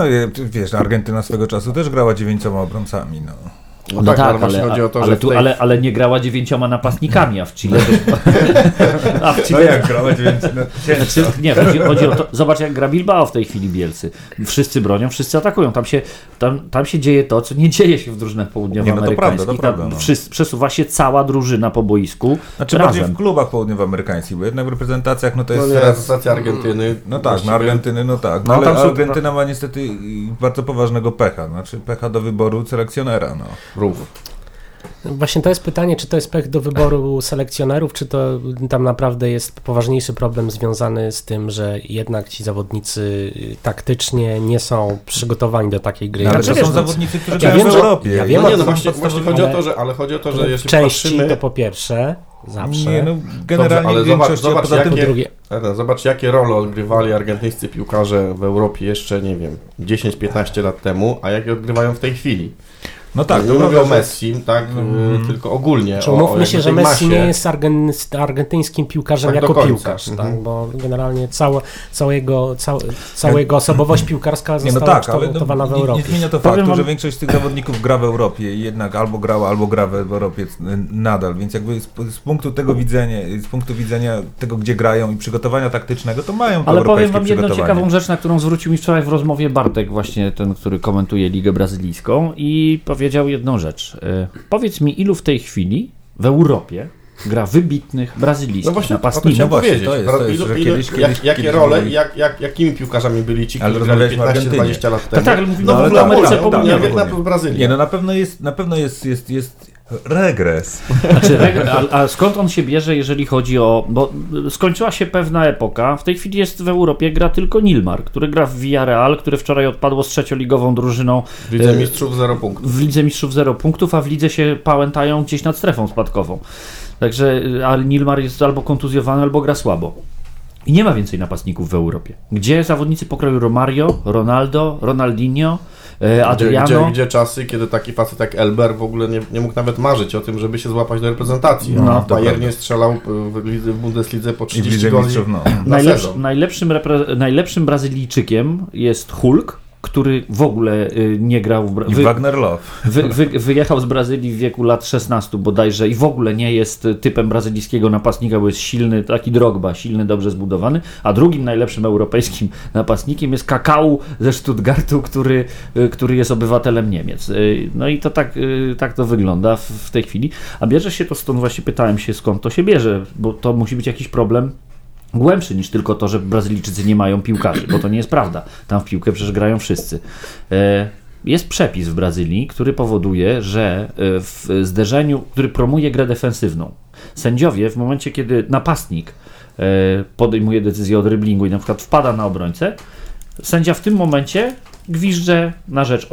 wiesz, Argentyna swego czasu też grała dziewięcioma obrońcami, no. No, tak, ale właśnie chodzi o to, ale, że tu, tej- ale, ale nie grała dziewięcioma napastnikami, a w Chile... <laughs> a w No Chile jak grała dziewięć... No, Znaczy, nie, chodzi, chodzi o to, zobacz jak gra Bilbao w tej chwili Bielcy. Wszyscy bronią, wszyscy atakują. Tam się, tam, tam się dzieje to, co nie dzieje się w drużynach południowoamerykańskich. Nie, no to prawda, to Tam prawda, no. przesuwa się cała drużyna po boisku Znaczy bardziej razem. w klubach południowoamerykańskich, bo jednak w reprezentacjach no to No jest nie, teraz... reprezentacja Argentyny. No tak, na właściwie- Argentyny, no tak. No, No, ale Argentyna ma niestety bardzo poważnego pecha, znaczy pecha do wyboru selekcjonera, no. Rów. Właśnie to jest pytanie, czy to jest pech do wyboru selekcjonerów, czy to tam naprawdę jest poważniejszy problem związany z tym, że jednak ci zawodnicy taktycznie nie są przygotowani do takiej gry. No, ale Znaczy, to są wiesz, no, zawodnicy, którzy ja wiem, w Europie. ja wiem, No nie, no właśnie, właśnie chodzi o ale- to, że, ale chodzi o to, że jeśli części patrzymy... to po pierwsze, zawsze. Nie, no generalnie ale w zobacz- zobacz, tym... jakie- po drugie, Zobacz, jakie role odgrywali argentyńscy piłkarze w Europie jeszcze, nie wiem, 10-15 lat temu, a jakie odgrywają w tej chwili. No tak, nie to mówię o Messi, tak, y, tylko ogólnie. Czy o umówmy się, że Messi masie. nie jest argen, argentyńskim piłkarzem Tak jako piłkarz, Mhm. tak, bo generalnie cała, całego, cał, cała jego osobowość piłkarska Nie, no została tak, ale no, kształtowana w nie, nie Europie. zmienia to Powiem faktu, że większość z tych zawodników gra w Europie i jednak albo grała, albo gra w Europie nadal, więc jakby z, z punktu tego widzenia, z punktu widzenia tego, gdzie grają i przygotowania taktycznego, to mają to Ale powiem wam jedną ciekawą rzecz, na którą zwrócił mi wczoraj w rozmowie Bartek, właśnie ten, który komentuje Ligę Brazylijską i powiedział jedną rzecz. E, Powiedz mi, ilu w tej chwili w Europie gra wybitnych brazylijskich No właśnie, napastników? chciałem właśnie, to jest- to jest, Ilu- że ilu- kiedyś- jak, kiedyś- jakie kiedyś role, jak, jak, jakimi piłkarzami byli ci, którzy grali rozmawialiśmy o Argentynie. 15-20 lat temu? tak, ale mówimy no, o w ogóle Ameryce Południowej. Nie, no na pewno jest, na pewno jest, jest, jest regres. Znaczy, reg- a, a skąd on się bierze, jeżeli chodzi o. Bo skończyła się pewna epoka. W tej chwili jest w Europie, gra tylko Nilmar, który gra w Villarreal, które wczoraj odpadło z trzecioligową drużyną W Lidze e, Mistrzów 0 punktów. w Lidze Mistrzów 0 punktów, a w lidze się pałętają gdzieś nad strefą spadkową. Także ale Nilmar jest albo kontuzjowany, albo gra słabo. I nie ma więcej napastników w Europie. Gdzie zawodnicy pokroju Romario, Ronaldo, Ronaldinho, e, Gdzie, Adriano. gdzie, gdzie czasy, kiedy taki facet jak Elber w ogóle nie, nie mógł nawet marzyć o tym, żeby się złapać do reprezentacji. No, No, w to Bayernie strzelał w, w Bundeslidze po I w 30 Lidze goli no. na Najlepszy, najlepszym, najlepszym Brazylijczykiem jest Hulk, który w ogóle y, nie grał w, wy, Wagner Love. wy, wy, wyjechał z Brazylii w wieku lat 16 bodajże i w ogóle nie jest y, typem brazylijskiego napastnika, bo jest silny, taki drogba, silny, dobrze zbudowany, a drugim najlepszym europejskim <laughs> napastnikiem jest Kakao ze Stuttgartu, który, y, który jest obywatelem Niemiec. No i to tak, tak to wygląda w, w tej chwili. A bierze się to stąd, właśnie pytałem się skąd to się bierze, bo to musi być jakiś problem głębszy niż tylko to, że Brazylijczycy nie mają piłkarzy, bo to nie jest prawda. Tam w piłkę przecież grają wszyscy. E, Jest przepis w Brazylii, który powoduje, że e, w zderzeniu, który promuje grę defensywną, sędziowie w momencie, kiedy napastnik e, podejmuje decyzję o dryblingu i na przykład wpada na obrońcę, sędzia w tym momencie gwizdże na rzecz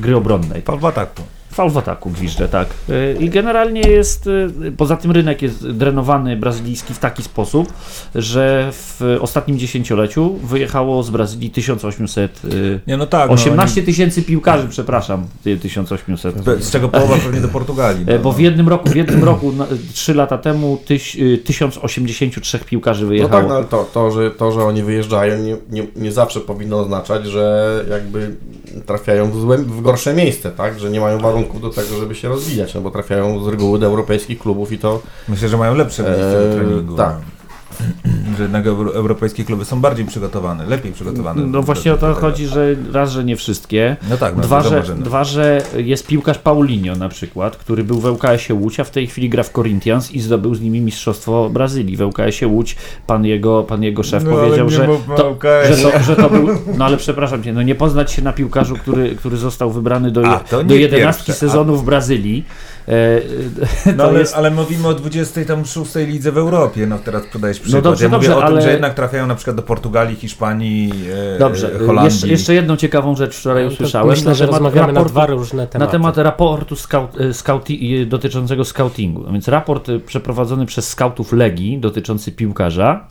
gry obronnej. W ataku. Faul w ataku gwizdże, tak. Y, I generalnie jest, y, poza tym rynek jest drenowany brazylijski w taki sposób, że w ostatnim dziesięcioleciu wyjechało z Brazylii 1800, y, Nie, no tak. no, 18 tysięcy piłkarzy, przepraszam, ty- 1800. oni- be- Z czego połowa pewnie do Portugalii. E, No, Bo w jednym roku, w jednym roku, trzy lata temu, tyś, y, 1083 piłkarzy No wyjechało. tak, no ale to, to, że, to, że oni wyjeżdżają, nie, nie, nie zawsze powinno oznaczać, że jakby trafiają w, złe, w gorsze miejsce, tak? Że nie mają warunków do tego, żeby się rozwijać, no bo trafiają z reguły do europejskich klubów i to Myślę, że mają lepsze miejsce do Eee, treningu. tak. Że jednak euro- europejskie kluby są bardziej przygotowane, lepiej przygotowane. No właśnie o to chodzi, że raz, że nie wszystkie. No tak, no, Dwa, że, dwa, że jest piłkarz Paulinho na przykład, który był w LKS-ie Łódź, a w tej chwili gra w Corinthians i zdobył z nimi Mistrzostwo Brazylii. W LKS-ie Łódź pan jego, pan jego szef No, powiedział, że to, że, to, że to był... No ale przepraszam cię, no nie poznać się na piłkarzu, który, który został wybrany do, A, do nie 11 pierwsze. sezonu w Brazylii. E, <laughs> No ale, jest... ale mówimy o 26 lidze w Europie, no teraz podajesz przykład. dobrze, ja mówię dobrze, o tym, ale- że jednak trafiają na przykład do Portugalii, Hiszpanii, e, Dobrze, Holandii. jeszcze, jeszcze jedną ciekawą rzecz wczoraj No usłyszałem. Myślę, że rozmawiamy na raportu- dwa różne Na tematy. temat raportu scout, scouti, dotyczącego scoutingu. A więc raport przeprowadzony przez scoutów Legii dotyczący piłkarza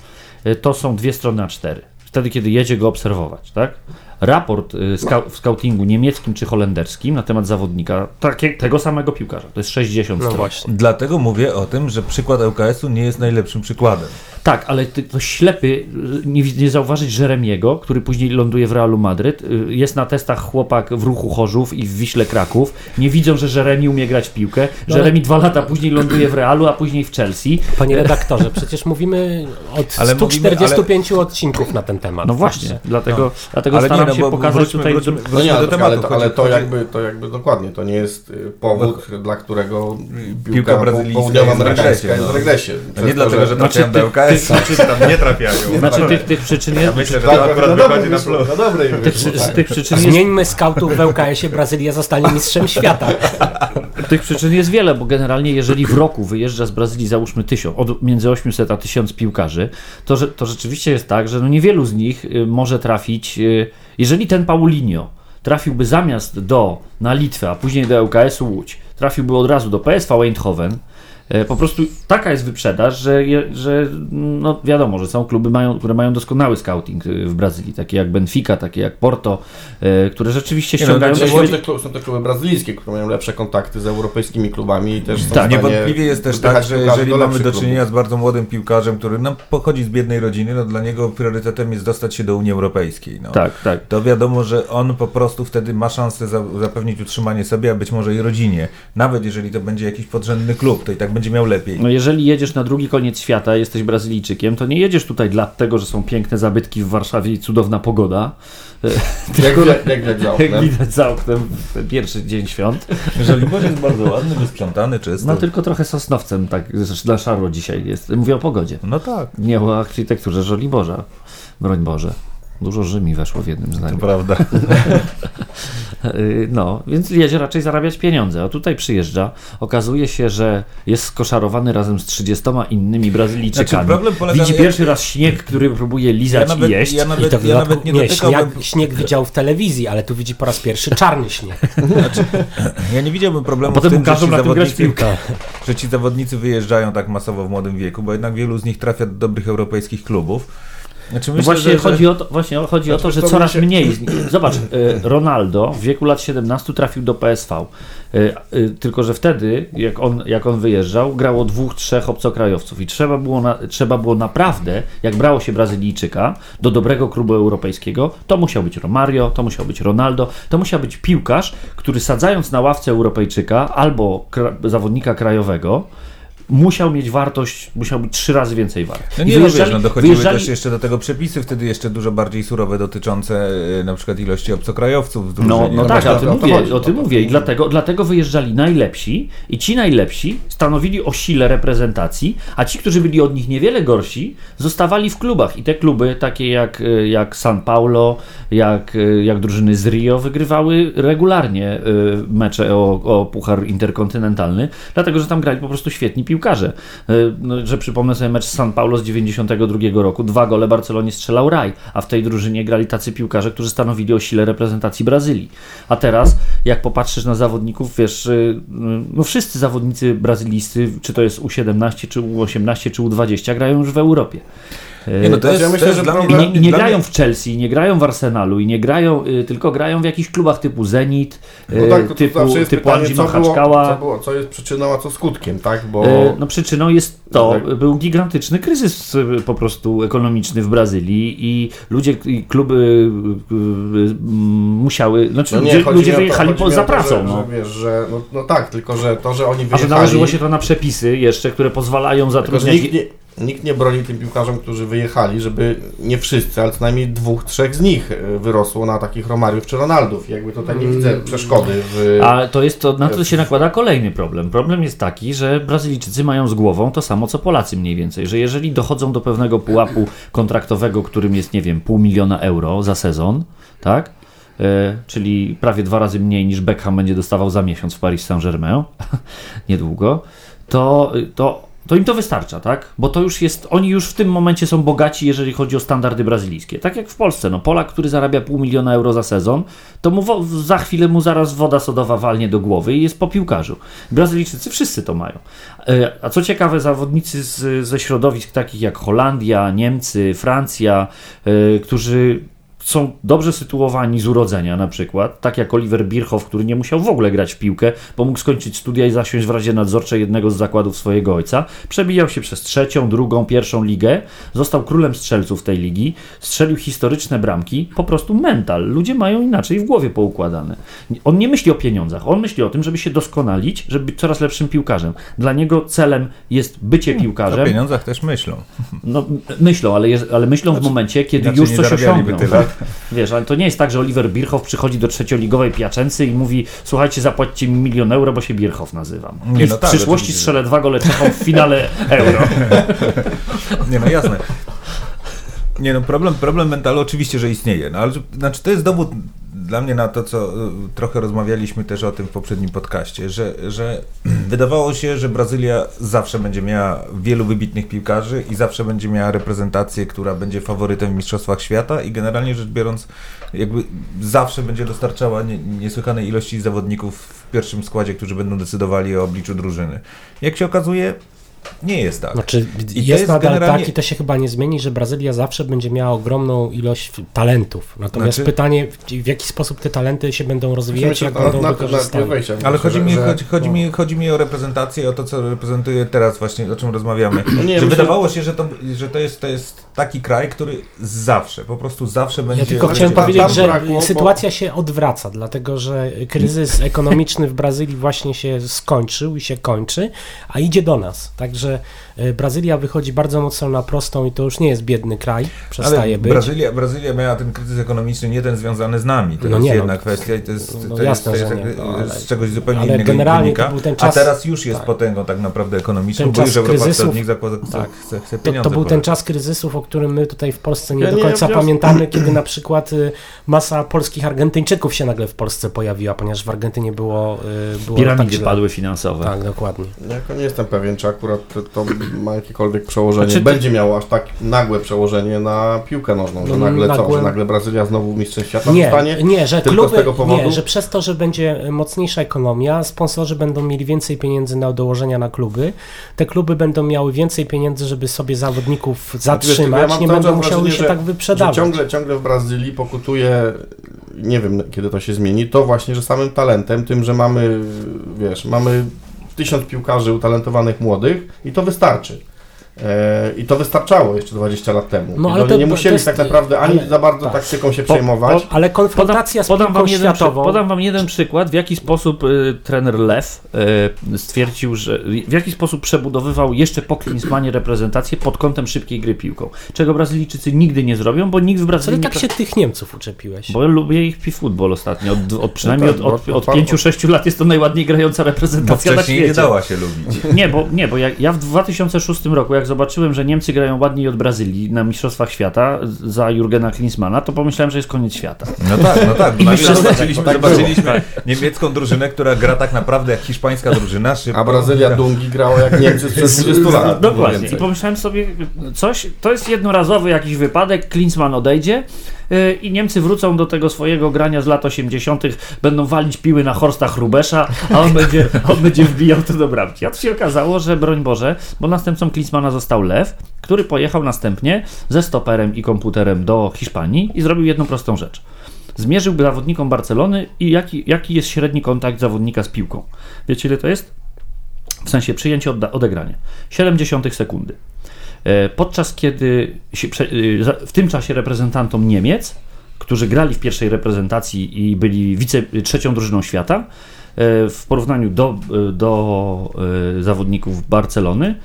to są dwie strony a cztery. Wtedy, kiedy jedzie go obserwować, tak? Raport y, w scoutingu niemieckim czy holenderskim na temat zawodnika takie, tego samego piłkarza. To jest 60 No właśnie. Dlatego mówię o tym, że przykład ŁKS-u nie jest najlepszym przykładem. Tak, ale ty, to ślepy y, nie, nie zauważyć Jeremiego, który później ląduje w Realu Madryt. y, Jest na testach chłopak w ruchu Chorzów i w Wiśle Kraków. Nie widzą, że Jeremi umie grać w piłkę. No Jeremi dwa lata później ląduje w Realu, a później w Chelsea. Panie redaktorze, przecież mówimy od Ale mówimy- 145 odcinków na ten temat. No właśnie, dlatego, dlatego Ale nie, staram no się pokazać wróćmy, tutaj... wróćmy, No wróćmy nie, do ale, tematu. ale, to, ale to, chodzi- jakby, to jakby dokładnie, to nie jest powód, dla którego Piłka piłka brazylijska południowoamerykańska jest w jest w regresie, regresie. no. Nie to, dlatego, że Znaczy, trafiają do ty- ŁKS-u, czy tam nie trafiają. Znaczy tych, tych przyczyn Ja jest... myślę, że Tak, to akurat no wychodzi dobre na plus. no dobre Tych, wyszło, przy- z tych przyczyn Zmieńmy skautów w ŁKS-ie, Brazylia zostanie mistrzem świata. <laughs> Tych przyczyn jest wiele, bo generalnie jeżeli w roku wyjeżdża z Brazylii załóżmy tysiąc, od między 800 a 1000 piłkarzy, to, to rzeczywiście jest tak, że no niewielu z nich y, może trafić, y, jeżeli ten Paulinho trafiłby zamiast do, na Litwę, a później do ŁKS-u Łódź, trafiłby od razu do PSV Eindhoven, po prostu taka jest wyprzedaż, że, że no wiadomo, że są kluby, mają, które mają doskonały scouting y, w Brazylii, takie jak Benfica, takie jak Porto, y, które rzeczywiście Nie, no, ściągają siebie- te, kluby, są te kluby brazylijskie, które mają lepsze kontakty z europejskimi klubami i też są Tak, Niewątpliwie jest też tak, że jeżeli do mamy do klubów. czynienia z bardzo młodym piłkarzem, który no, pochodzi z biednej rodziny, no dla niego priorytetem jest dostać się do Unii Europejskiej. No. Tak, tak. To wiadomo, że on po prostu wtedy ma szansę za, zapewnić utrzymanie sobie, a być może i rodzinie. Nawet jeżeli to będzie jakiś podrzędny klub, to i tak będzie miał lepiej. No jeżeli jedziesz na drugi koniec świata, jesteś Brazylijczykiem, to nie jedziesz tutaj dlatego, że są piękne zabytki w Warszawie i cudowna pogoda. <laughs> Jak, jak, jak, jak za <laughs> Jak widać za oknem pierwszy dzień świąt. Żoliborz jest bardzo ładny, wysprzątany, czysty. No tylko trochę sosnowcem, tak na szaro dzisiaj jest. Mówię o pogodzie. No tak, Nie o architekturze Żoliborza. Broń Boże. Dużo Rzymi weszło w jednym to zdaniu. prawda. Yy, <laughs> No, więc jedzie raczej zarabiać pieniądze. A tutaj przyjeżdża, okazuje się, że jest skoszarowany razem z 30 innymi Brazylijczykami. Znaczy, problem polega Widzi pierwszy raz śnieg, który próbuje lizać Ja nawet- i jeść. ja I nawet, to w ja nawet nie nie, śnieg, śnieg widział w telewizji, ale tu widzi po raz pierwszy czarny śnieg. ja nie widziałbym problemu Potem z tym, że każą w zawodnicy, że ci zawodnicy wyjeżdżają tak masowo w młodym wieku, bo jednak wielu z nich trafia do dobrych europejskich klubów. Znaczy, No myślę, właśnie że, chodzi o to, właśnie chodzi o to, że coraz powinien mniej. <clears throat> Zobacz, e, Ronaldo w wieku lat 17 trafił do PSV. E, e, Tylko, że wtedy, jak on, jak on wyjeżdżał, grało dwóch, trzech obcokrajowców i trzeba było, na, trzeba było naprawdę, jak brało się Brazylijczyka do dobrego klubu europejskiego, to musiał być Romario, to musiał być Ronaldo, to musiał być piłkarz, który sadzając na ławce Europejczyka albo kra zawodnika krajowego, musiał mieć wartość, musiał być trzy razy więcej wart. No I nie, no wiesz, wyjeżdżali- no dochodziły wyjeżdżali- też jeszcze do tego przepisy wtedy jeszcze dużo bardziej surowe dotyczące e, na przykład ilości obcokrajowców w drużynie. No, no tak, właśnie, o tym mówię, chodzi, o tym mówię. I dlatego, dlatego wyjeżdżali najlepsi i ci najlepsi stanowili o sile reprezentacji, a ci, którzy byli od nich niewiele gorsi, zostawali w klubach. I te kluby, takie jak, y, jak San Paulo, jak, y, jak drużyny z Rio, wygrywały regularnie mecze o, o Puchar Interkontynentalny, dlatego, że tam grali po prostu świetni piłkarze. Piłkarze. E, no, że przypomnę sobie mecz z San Paulo z 92 roku, dwa gole Barcelonie strzelał Raj, a w tej drużynie grali tacy piłkarze, którzy stanowili o sile reprezentacji Brazylii. A teraz, jak popatrzysz na zawodników, wiesz, y, no wszyscy zawodnicy brazylijscy, czy to jest U17, czy U18, czy U20, grają już w Europie. Nie, no to Ja jest, myślę, to jest że problem- nie, nie grają mnie, w Chelsea, nie grają w Arsenalu i nie grają, y, tylko grają w jakichś klubach typu Zenit, y, No tak, to, to typu, typu pytanie, Andzima co było, co Haczkała. było, co jest przyczyną, a co skutkiem, tak? Bo Y, No przyczyną jest to, Tak. był gigantyczny kryzys y, po prostu ekonomiczny w Brazylii i ludzie, i kluby y, y, y, musiały, znaczy no ludzie, chodzi ludzie to- wyjechali chodzi po, za to, pracą. Że, no. że wiesz, że no, no tak, tylko że to, że oni A wyjechali... że nałożyło się to na przepisy jeszcze, które pozwalają Tylko, zatrudniać... nie, nikt nie broni tym piłkarzom, którzy wyjechali, żeby nie wszyscy, ale co najmniej dwóch, trzech z nich e, wyrosło na takich Romariów czy Ronaldów. Jakby tutaj nie widzę przeszkody w... A to jest to, na to się nakłada kolejny problem. Problem jest taki, że Brazylijczycy mają z głową to samo co Polacy mniej więcej, że jeżeli dochodzą do pewnego pułapu kontraktowego, którym jest, nie wiem, pół miliona euro za sezon, tak? E, czyli prawie dwa razy mniej niż Beckham będzie dostawał za miesiąc w Paris Saint-Germain, <laughs> niedługo, to, to, to im to wystarcza, tak? Bo to już jest, oni już w tym momencie są bogaci, jeżeli chodzi o standardy brazylijskie. Tak jak w Polsce, no Polak, który zarabia pół miliona euro za sezon, to mu wo- za chwilę mu zaraz woda sodowa walnie do głowy i jest po piłkarzu. Brazylijczycy wszyscy to mają. E, A co ciekawe, zawodnicy z, ze środowisk takich jak Holandia, Niemcy, Francja, e, którzy są dobrze sytuowani z urodzenia na przykład, tak jak Oliver Bierhoff, który nie musiał w ogóle grać w piłkę, bo mógł skończyć studia i zasiąść w Radzie Nadzorczej jednego z zakładów swojego ojca. Przebijał się przez trzecią, drugą, pierwszą ligę, został królem strzelców tej ligi, strzelił historyczne bramki, po prostu mental. Ludzie mają inaczej w głowie poukładane. On nie myśli o pieniądzach, on myśli o tym, żeby się doskonalić, żeby być coraz lepszym piłkarzem. Dla niego celem jest bycie o piłkarzem. pieniądzach też myślą. No, myślą, ale, jest, ale myślą w momencie, kiedy już coś osiągną. tyle. Wiesz, ale to nie jest tak, że Oliver Bierhoff przychodzi do trzecioligowej Piaczęcy i mówi słuchajcie, zapłaćcie mi milion euro, bo się Bierhoff nazywam. Nie, I w no tak, przyszłości strzelę dwa gole Czechom w finale euro. <laughs> Nie no jasne. Nie no, problem, problem mentalu oczywiście, że istnieje. No ale znaczy to jest dowód dla mnie na to, co y, trochę rozmawialiśmy też o tym w poprzednim podcaście, że, że <clears throat> wydawało się, że Brazylia zawsze będzie miała wielu wybitnych piłkarzy i zawsze będzie miała reprezentację, która będzie faworytem w Mistrzostwach Świata i generalnie rzecz biorąc jakby zawsze będzie dostarczała nie, niesłychanej ilości zawodników w pierwszym składzie, którzy będą decydowali o obliczu drużyny. Jak się okazuje, nie jest tak. Znaczy, I jest, jest nadal generalnie- tak i to się chyba nie zmieni, że Brazylia zawsze będzie miała ogromną ilość talentów. Natomiast Znaczy- pytanie, w, jaki sposób te talenty się będą rozwijać, jak będą na- wykorzystane. Ale chodzi że- mi, że- chodzi, chodzi, no. mi, chodzi mi o reprezentację, o to, co reprezentuje teraz właśnie, o czym rozmawiamy. No <clears throat> nie, że myślę- wydawało się, że to, że to, jest, to jest taki kraj, który zawsze, po prostu zawsze będzie... Ja tylko chciałem powiedzieć, tam że brakło, bo- sytuacja się odwraca, dlatego że kryzys ekonomiczny w Brazylii właśnie się skończył i się kończy, a idzie do nas. Także e, Brazylia wychodzi bardzo mocno na prostą i to już nie jest biedny kraj, przestaje Ale być. Brazylia, Brazylia miała ten kryzys ekonomiczny, nie ten związany z nami. To No jest nie, no, jedna kwestia i to jest, no to jasne, jest, to jest nie, no, ale- z czegoś zupełnie ale innego generalnie wynika. to był ten A czas- teraz już jest tak. potęgą tak naprawdę ekonomiczną, Ten bo już Europa kryzysów- nich zakłada, chce, tak. chce, chce To, pieniądze to był ten czas kryzysów, o którym my tutaj w Polsce nie Ja do nie, końca ja- pamiętamy, kiedy na przykład y, masa polskich Argentyńczyków się nagle w Polsce pojawiła, ponieważ w Argentynie było, y, było tak Piramidy źle. padły finansowe. Tak, dokładnie. Ja nie jestem pewien, czy akurat to ma jakiekolwiek przełożenie, Znaczy, będzie miało aż tak nagłe przełożenie na piłkę nożną, że No, nagle co, nagłe- że nagle Brazylia znowu mistrzem świata Nie, zostanie? nie, że tylko z kluby, tego powodu? nie, że przez to, że będzie mocniejsza ekonomia, sponsorzy będą mieli więcej pieniędzy na dołożenia na kluby, te kluby będą miały więcej pieniędzy, żeby sobie zawodników zatrzymać, ja nie będą musiały wrażenie, się że- tak wyprzedawać. ciągle, ciągle w Brazylii pokutuje, nie wiem kiedy to się zmieni, to właśnie, że samym talentem, tym, że mamy, wiesz, mamy tysiąc piłkarzy utalentowanych młodych i to wystarczy. E, I to wystarczało jeszcze 20 lat temu. No, ale to- nie to musieli jest- tak naprawdę ani ale- za bardzo tak. taktyką się Po- przejmować. po- Ale konfrontacja z podam, piłką wam jeden, światową... podam wam jeden przykład, w jaki sposób y, trener Lew y, stwierdził, że w jaki sposób przebudowywał jeszcze po Klinsmanie reprezentację pod kątem szybkiej gry piłką. Czego Brazylijczycy nigdy nie zrobią, bo nikt w Co Brazylii ty nie tak się tych Niemców uczepiłeś? Bo lubię ich futbol ostatnio. Od, od przynajmniej tak, od, od, bo- od bo- 5-6 lat jest to najładniej grająca Bo reprezentacja na świecie. nie dała się lubić. Nie, bo, nie, bo ja, ja w 2006 roku, jak jak zobaczyłem, że Niemcy grają ładniej od Brazylii na Mistrzostwach Świata za Jurgena Klinsmana, to pomyślałem, że jest koniec świata. No tak, no tak. I Nagle zobaczyliśmy, tak było. zobaczyliśmy niemiecką drużynę, która gra tak naprawdę jak hiszpańska drużyna. Szybko. A Brazylia Dungi grała jak Niemcy sprzed 20 lat. Dokładnie. I pomyślałem sobie, coś, to jest jednorazowy jakiś wypadek, Klinsmann odejdzie i Niemcy wrócą do tego swojego grania z lat 80., będą walić piły na Horstach Rubesza, a on będzie, <laughs> on będzie wbijał to do bramki. A to się okazało, że broń Boże, bo następcą Klinsmana został Lew, który pojechał następnie ze stoperem i komputerem do Hiszpanii i zrobił jedną prostą rzecz. Zmierzył zawodnikom Barcelony i jaki, jaki jest średni kontakt zawodnika z piłką. Wiecie ile to jest? W sensie przyjęcie, odegranie. 0,7 sekundy. E, Podczas kiedy y, w tym czasie reprezentantom Niemiec, którzy grali w pierwszej reprezentacji i byli wice, trzecią drużyną świata, e, w porównaniu do, e, do zawodników Barcelony,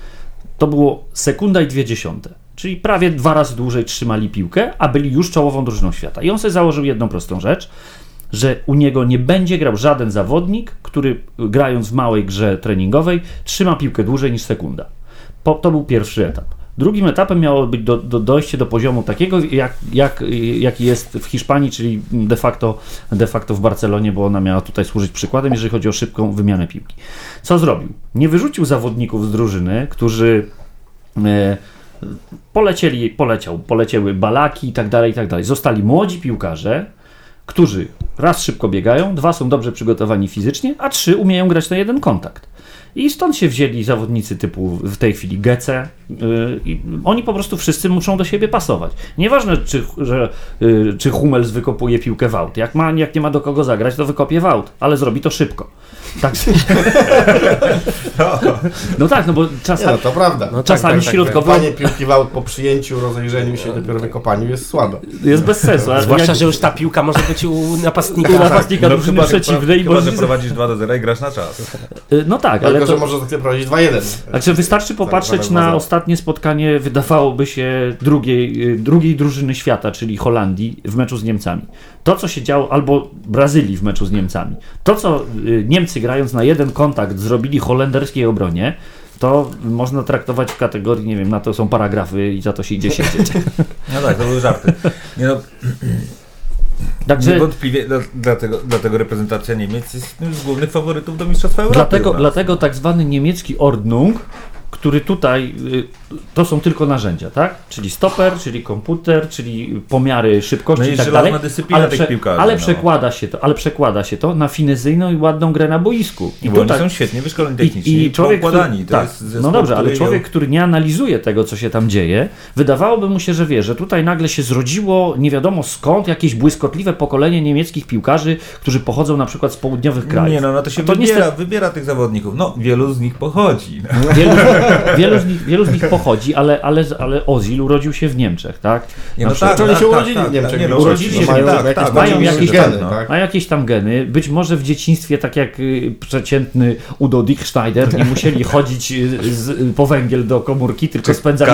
to było sekunda i dwie dziesiąte. Czyli prawie dwa razy dłużej trzymali piłkę, a byli już czołową drużyną świata. I on sobie założył jedną prostą rzecz, że u niego nie będzie grał żaden zawodnik, który grając w małej grze treningowej trzyma piłkę dłużej niż sekunda. Po, to był pierwszy etap. Drugim etapem miało być do, do dojście do poziomu takiego, jak, jak, jaki jest w Hiszpanii, czyli de facto, de facto w Barcelonie, bo ona miała tutaj służyć przykładem, jeżeli chodzi o szybką wymianę piłki. Co zrobił? Nie wyrzucił zawodników z drużyny, którzy e, polecieli, poleciał, poleciały balaki i tak dalej, i tak dalej. Zostali młodzi piłkarze, którzy raz szybko biegają, dwa są dobrze przygotowani fizycznie, a trzy umieją grać na jeden kontakt. I stąd się wzięli zawodnicy typu w tej chwili Gece. Yy, oni po prostu wszyscy muszą do siebie pasować. Nieważne, czy, że, yy, czy Hummels wykopuje piłkę w aut. Jak, ma, jak nie ma do kogo zagrać, to wykopie w aut, ale zrobi to szybko. Tak. <laughs> No tak, no bo Nie, czasami, no to prawda. No czasami tak, tak, środkowy Panie piłki w aut po przyjęciu, rozejrzeniu się, dopiero wykopaniu jest słabe. jest bez sensu. ale Zwłaszcza, jak- że już ta piłka może być u napastnika. u napastnika No drużyny że, przeciwnej. i chyba, że może- prowadzisz 2 do 0 i grasz na czas. Y, No tak, ale Tylko, to, że może chwilę prowadzić 2-1. Znaczy wystarczy popatrzeć na ostatnie spotkanie, wydawałoby się, drugiej, y, drugiej drużyny świata, czyli Holandii w meczu z Niemcami. To, co się działo, albo Brazylii w meczu z Niemcami. To, co y, Niemcy grając na jeden kontakt zrobili holenderskiej obronie, to można traktować w kategorii, nie wiem, na to są paragrafy i za to się idzie siedzieć. <laughs> No tak, to były żarty. Nie no, <clears throat> Także niewątpliwie dla- dlatego, dlatego reprezentacja Niemiec jest jednym z głównych faworytów do Mistrzostwa Europy. Dlatego, dlatego tak zwany niemiecki Ordnung, który tutaj, y, to są tylko narzędzia, tak? Czyli stoper, czyli komputer, czyli pomiary szybkości No i tak dalej. dyscyplina tych piłkarzy, ale no. przekłada się to, ale przekłada się to na finezyjną i ładną grę na boisku. I bo oni są świetnie wyszkoleni technicznie i, i człowiek, który, To tak, jest zespół, no dobrze, ale człowiek, miał- który nie analizuje tego, co się tam dzieje, wydawałoby mu się, że wie, że tutaj nagle się zrodziło nie wiadomo skąd jakieś błyskotliwe pokolenie niemieckich piłkarzy, którzy pochodzą na przykład z południowych krajów. Nie no, no to się to wybiera, niestety- wybiera tych zawodników. No, wielu z nich pochodzi. Wielu, <laughs> wielu, z nich, wielu z nich pochodzi, ale, ale, ale Ozil urodził się w Niemczech, tak? Nie, no tak, oni się tak, urodzili tak, w Niemczech? nie, no, urodzili się w mają Niemczech. jakieś, tak, mają mają jakieś geny, tam, tak? Ma jakieś tam geny, być może w dzieciństwie, tak jak y, przeciętny Udo Dickschneider, nie musieli <laughs> chodzić y, z, po węgiel do komórki, tylko spędzali...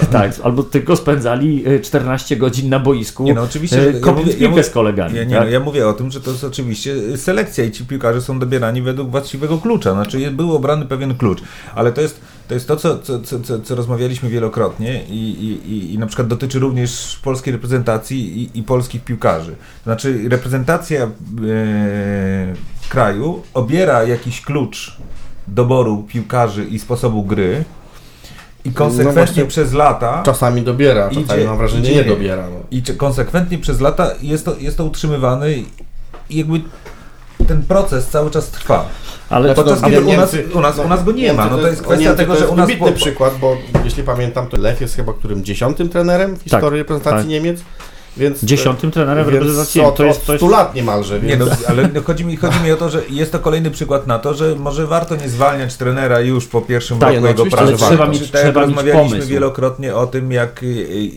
<laughs> Tak, albo tylko spędzali y, 14 godzin na boisku, Nie no, oczywiście, y, ja kopiąc ja z kolegami. Ja, nie, tak? no, ja mówię o tym, że to jest oczywiście selekcja i ci piłkarze są dobierani według właściwego klucza. Znaczy był obrany pewien klucz, ale to jest to, jest to co, co, co, co, rozmawialiśmy wielokrotnie i, i, i, na przykład dotyczy również polskiej reprezentacji i, i polskich piłkarzy. To znaczy reprezentacja e, kraju obiera jakiś klucz doboru piłkarzy i sposobu gry i konsekwentnie No przez lata Czasami dobiera, czasami Idzie- mam wrażenie idzie- nie dobiera. No. i konsekwentnie przez lata jest to, jest to utrzymywane i jakby ten proces cały czas trwa. Ale Podczas Ale kiedy u nas, u nas, u nas go nie ma. No to jest kwestia Niemcy tego, to że u nas... po- przykład, bo jeśli pamiętam, to Lech jest chyba którym dziesiątym trenerem w historii reprezentacji tak. Niemiec. Więc, dziesiątym trenerem więc reprezentacji od, to jest, to jest 100 lat niemalże, więc Nie, no, ale no, chodzi, mi, chodzi mi o to, że jest to kolejny przykład na to, że może warto nie zwalniać trenera już po pierwszym Tak, roku no jego pracy. Trzeba mieć- tak trzeba mieć rozmawialiśmy pomysł. wielokrotnie o tym, jak,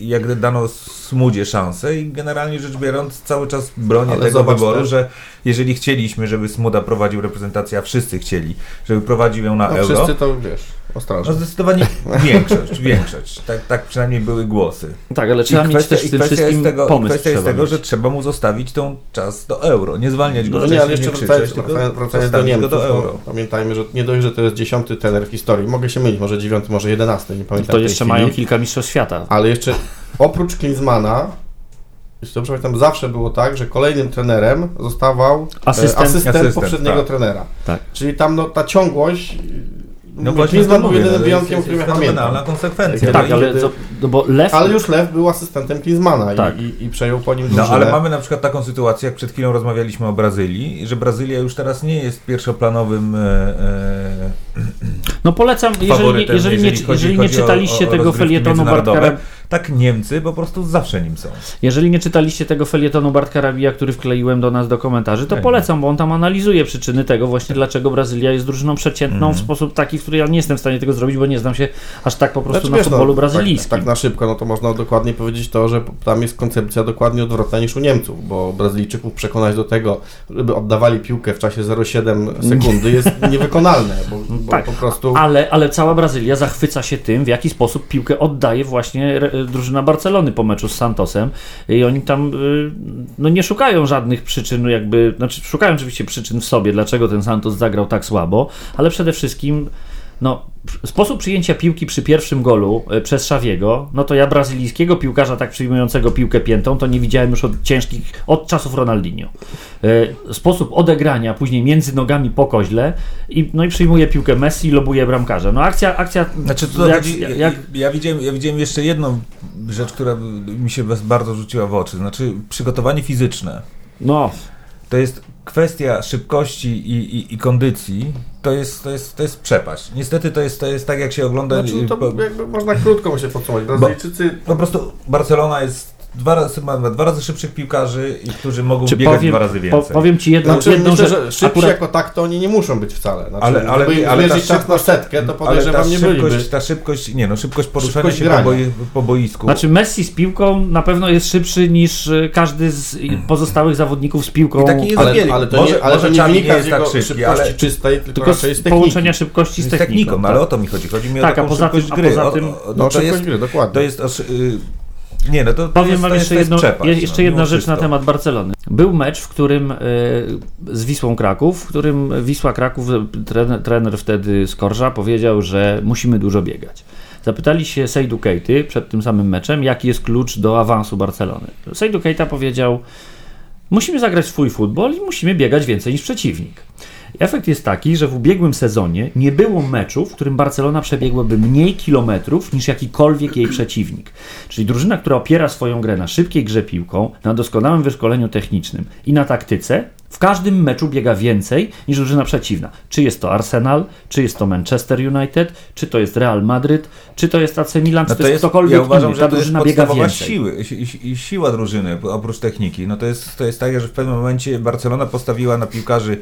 jak dano Smudzie szansę i generalnie rzecz biorąc cały czas bronię Ale tego wyboru, też- że jeżeli chcieliśmy, żeby Smuda prowadził reprezentację, a wszyscy chcieli, żeby prowadził ją na no, euro, wszyscy to wiesz, no ostrożnie. zdecydowanie <laughs> większość, większość. Tak, tak przynajmniej były głosy. Tak, ale trzeba I mieć kwestia, też w tym wszystkim... jest tego, pomysł kwestia jest tego, mieć. że trzeba mu zostawić tą czas do euro. Nie zwalniać go No nie, ale jeszcze wracając, do Niemców, do no, euro. pamiętajmy, że nie dość, że to jest dziesiąty trener w historii, mogę się mylić, może dziewiąty, może jedenasty, nie pamiętam To jeszcze mają kilka mistrzostw świata. Ale jeszcze oprócz Klinsmana, jeśli dobrze pamiętam, zawsze było tak, że kolejnym trenerem zostawał Asystent. asystent, asystent, Asystent, poprzedniego tak. trenera. Tak. Czyli tam no, ta ciągłość. No właśnie Klinsman to był jedynym no, wyjątkiem, jest ja fenomenalna pamiętam. konsekwencja. Tak, No ale co, no bo Lew... Ale już Lew był asystentem Klinsmana Tak. i, i, przejął po nim No ale mamy na przykład taką sytuację, jak przed chwilą rozmawialiśmy o Brazylii, że Brazylia już teraz nie jest pierwszoplanowym e, e, No polecam, jeżeli, jeżeli, nie, jeżeli chodzi- jeżeli nie chodzi o- czytaliście o tego felietonu międzynarodowe. Tak Niemcy po prostu zawsze nim są. Jeżeli nie czytaliście tego felietonu Bartka Rabija, który wkleiłem do nas do komentarzy, to polecam, bo on tam analizuje przyczyny tego właśnie, dlaczego Brazylia jest drużyną przeciętną Mhm. w sposób taki, w który ja nie jestem w stanie tego zrobić, bo nie znam się aż tak po prostu Znaczy, na wiesz, futbolu no, brazylijskim. Tak, tak na szybko, no to można dokładnie powiedzieć to, że tam jest koncepcja dokładnie odwrotna niż u Niemców, bo Brazylijczyków przekonać do tego, żeby oddawali piłkę w czasie 0,7 sekundy jest <laughs> niewykonalne, bo, bo Tak, po prostu... Ale, ale cała Brazylia zachwyca się tym, w jaki sposób piłkę oddaje właśnie drużyna Barcelony po meczu z Santosem. I oni tam y, no nie szukają żadnych przyczyn, jakby, znaczy szukają oczywiście przyczyn w sobie, dlaczego ten Santos zagrał tak słabo, ale przede wszystkim no, sposób przyjęcia piłki przy pierwszym golu y, przez Szawiego, no to ja brazylijskiego piłkarza tak przyjmującego piłkę piętą to nie widziałem już od ciężkich, od czasów Ronaldinho. Y, Sposób odegrania później między nogami po koźle i, no i przyjmuje piłkę Messi i lobuje bramkarza. No akcja, akcja Znaczy, to jak, jak, ja, widziałem, ja widziałem jeszcze jedną rzecz, która mi się bardzo rzuciła w oczy. Znaczy, przygotowanie fizyczne. no, To jest kwestia szybkości i, i, i kondycji. To jest, to, jest, to jest przepaść. Niestety to jest, to jest tak, jak się ogląda. Znaczy, to po, jakby można krótko się podsumować. Brazylijczycy po prostu Barcelona jest dwa razy, ma dwa razy szybszych piłkarzy, i którzy mogą czy biegać powiem, dwa razy po, więcej. powiem Ci jedną, Znaczy, jedną myślę, rzecz. że szybsi akurat- jako tak to oni nie muszą być wcale. Znaczy, Ale- ale- gdyby ale ta czas na szybkość- setkę, to Ale podejrzewam nie byliby. szybkość, ta szybkość, nie no, szybkość poruszania Szybkość się po, boi, po boisku. Znaczy Messi z piłką na pewno jest szybszy niż y, każdy z pozostałych zawodników z piłką. I taki jest Ale, ale to Może- nie, ale może to nie wynika nie z jest tak szybki, ale- czystej, tylko, tylko z połączenia szybkości z techniką. no, ale tak. o to mi chodzi. Chodzi mi o Tak, taką szybkość gry. No, no, to szybkość jest, gry, dokładnie. to jest, aż, y, nie no, to, Powiem jest, wam jeszcze, jedno, przepaść, je- jeszcze no, jedna rzecz na wszystko. temat Barcelony. Był mecz, w którym y, z Wisłą Kraków, w którym Wisła Kraków, trener, trener wtedy Skorża powiedział, że musimy dużo biegać. Zapytali się Sejdu Kejty przed tym samym meczem, jaki jest klucz do awansu Barcelony. Sejdu Kejta powiedział, musimy zagrać swój futbol i musimy biegać więcej niż przeciwnik. Efekt jest taki, że w ubiegłym sezonie nie było meczu, w którym Barcelona przebiegłaby mniej kilometrów niż jakikolwiek jej przeciwnik. Czyli drużyna, która opiera swoją grę na szybkiej grze piłką, na doskonałym wyszkoleniu technicznym i na taktyce, w każdym meczu biega więcej niż drużyna przeciwna. Czy jest to Arsenal, czy jest to Manchester United, czy to jest Real Madryt, czy to jest AC Milan, czy No to, jest ktokolwiek ja uważam, inny. Ta że to drużyna biega więcej. siły, si- si- siła drużyny oprócz techniki. No to jest, to jest tak, że w pewnym momencie Barcelona postawiła na piłkarzy.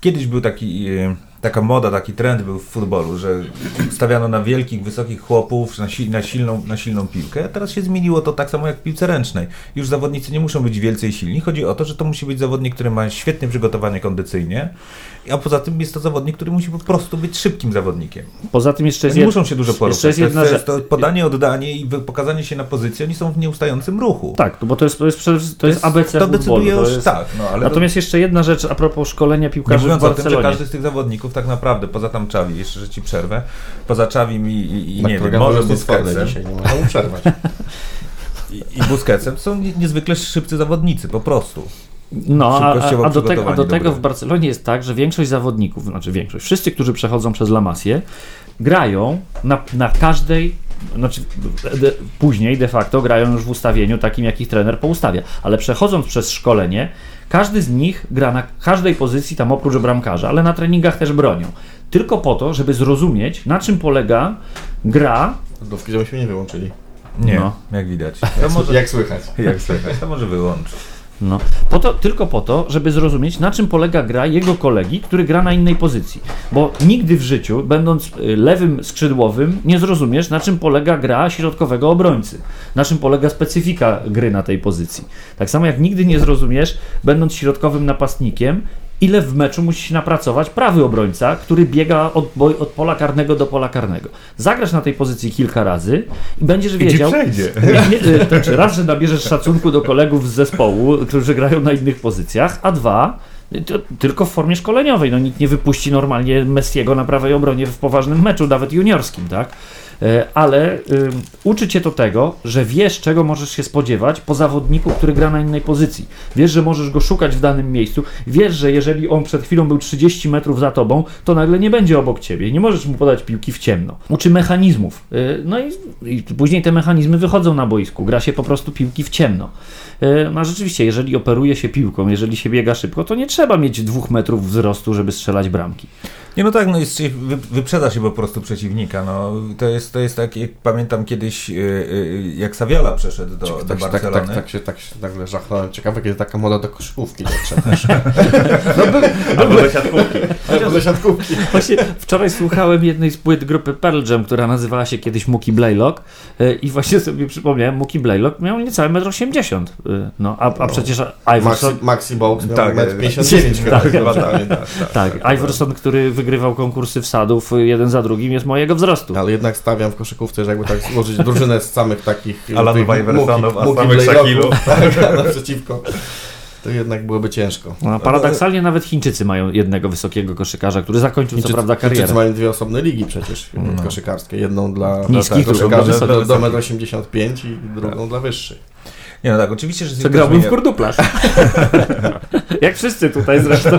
Kiedyś był taki, e, taka moda, taki trend był w futbolu, że stawiano na wielkich, wysokich chłopów, na, si- na, silną, na silną piłkę. A teraz się zmieniło to tak samo jak w piłce ręcznej. Już zawodnicy nie muszą być wielcy i silni. Chodzi o to, że to musi być zawodnik, który ma świetne przygotowanie kondycyjnie, a poza tym jest to zawodnik, który musi po prostu być szybkim zawodnikiem. Poza tym jeszcze jest, Nie muszą się dużo poruszać. jest To jedna jest, to jest to podanie, oddanie i pokazanie się na pozycji, oni są w nieustającym ruchu. Tak, bo to jest, to jest, przede wszystkim- to jest ABC To futbolu. decyduje to już jest... tak. No, ale Natomiast jeszcze jedna rzecz a propos szkolenia to, nie piłkarzy w mówiąc o tym, że Barcelonie. każdy z tych zawodników tak naprawdę, poza tam Czawi, jeszcze, że ci przerwę, poza Czawim i, i, i Na nie wiem, może Busquetsem dzisiaj, nie można mu przerwać. <laughs> i, i Busquetsem, to są nie- niezwykle szybcy zawodnicy, po prostu. No, a, szybkościowo a, do, tego, a do tego w Barcelonie jest tak, że większość zawodników, znaczy większość, wszyscy, którzy przechodzą przez La Masię, grają na, na każdej, znaczy de, później de facto grają już w ustawieniu takim, jak ich trener poustawia, ale przechodząc przez szkolenie, każdy z nich gra na każdej pozycji, tam oprócz bramkarza, ale na treningach też bronią. Tylko po to, żeby zrozumieć, na czym polega gra. Dówki, żebyśmy nie wyłączyli. Nie, No. jak widać. To <laughs> może, Jak słychać. jak słychać, to może wyłączyć. No, po to, tylko po to, żeby zrozumieć, na czym polega gra jego kolegi, który gra na innej pozycji. Bo nigdy w życiu, będąc y, lewym skrzydłowym, nie zrozumiesz, na czym polega gra środkowego obrońcy, na czym polega specyfika gry na tej pozycji. Tak samo jak nigdy nie zrozumiesz, będąc środkowym napastnikiem, ile w meczu musi się napracować prawy obrońca, który biega od, od pola karnego do pola karnego. Zagrasz na tej pozycji kilka razy i będziesz wiedział. przejdzie. <laughs> Nie, nie, y, to znaczy raz, że nabierzesz szacunku do kolegów z zespołu, którzy grają na innych pozycjach, a dwa, tylko w formie szkoleniowej. No, nikt nie wypuści normalnie Messiego na prawej obronie w poważnym meczu, nawet juniorskim, tak? E, Ale uczy cię to tego, że wiesz, czego możesz się spodziewać po zawodniku, który gra na innej pozycji. Wiesz, że możesz go szukać w danym miejscu. Wiesz, że jeżeli on przed chwilą był 30 metrów za tobą, to nagle nie będzie obok ciebie. Nie możesz mu podać piłki w ciemno. Uczy mechanizmów. Y, No i, i później te mechanizmy wychodzą na boisku. Gra się po prostu piłki w ciemno. Y, No rzeczywiście, jeżeli operuje się piłką, jeżeli się biega szybko, to nie trzeba mieć dwóch metrów wzrostu, żeby strzelać bramki. Nie no tak, no jest, się- wy, wyprzedza się po prostu przeciwnika. No, to, jest, to jest tak, jak pamiętam kiedyś, yy, yy, jak Saviola przeszedł do, do tak, tak, tak, Barcelony. tak, tak, się, tak się nagle żachnąłem. Ciekawe, kiedy taka moda do koszykówki dotrze <laughs> też. Albo do siatkówki. Albo do siatkówki. <laughs> Właśnie wczoraj słuchałem jednej z płyt grupy Pearl Jam, która nazywała się kiedyś Mookie Blaylock y, i właśnie sobie przypomniałem, Mookie Blaylock miał niecałe 1,80 m. y, No, a, a przecież Maxi, Iverson... Maxi Box miał Tak, tak, tak. 59 chyba. Tak, tak, tak. tak, Tak, tak, Iverson, który wygrywał konkursy wsadów y, jeden za drugim, jest mojego wzrostu. Ale jednak stawiam w koszykówce, że jakby tak złożyć drużynę z samych takich... Alanów Iversonów, Mookie- a samych Shaquillów. Tak, naprzeciwko. To jednak byłoby ciężko. No, a paradoksalnie nawet Chińczycy mają jednego wysokiego koszykarza, który zakończył co prawda Chińczycy karierę. mają dwie osobne ligi przecież No. koszykarskie. Jedną dla Niskich, drugą koszykarzy do, dla do wysokich. 1,85 m i drugą dla wyższych. Nie no tak, oczywiście, że Co grałbym w kurduplasz. <laughs> Jak wszyscy tutaj zresztą.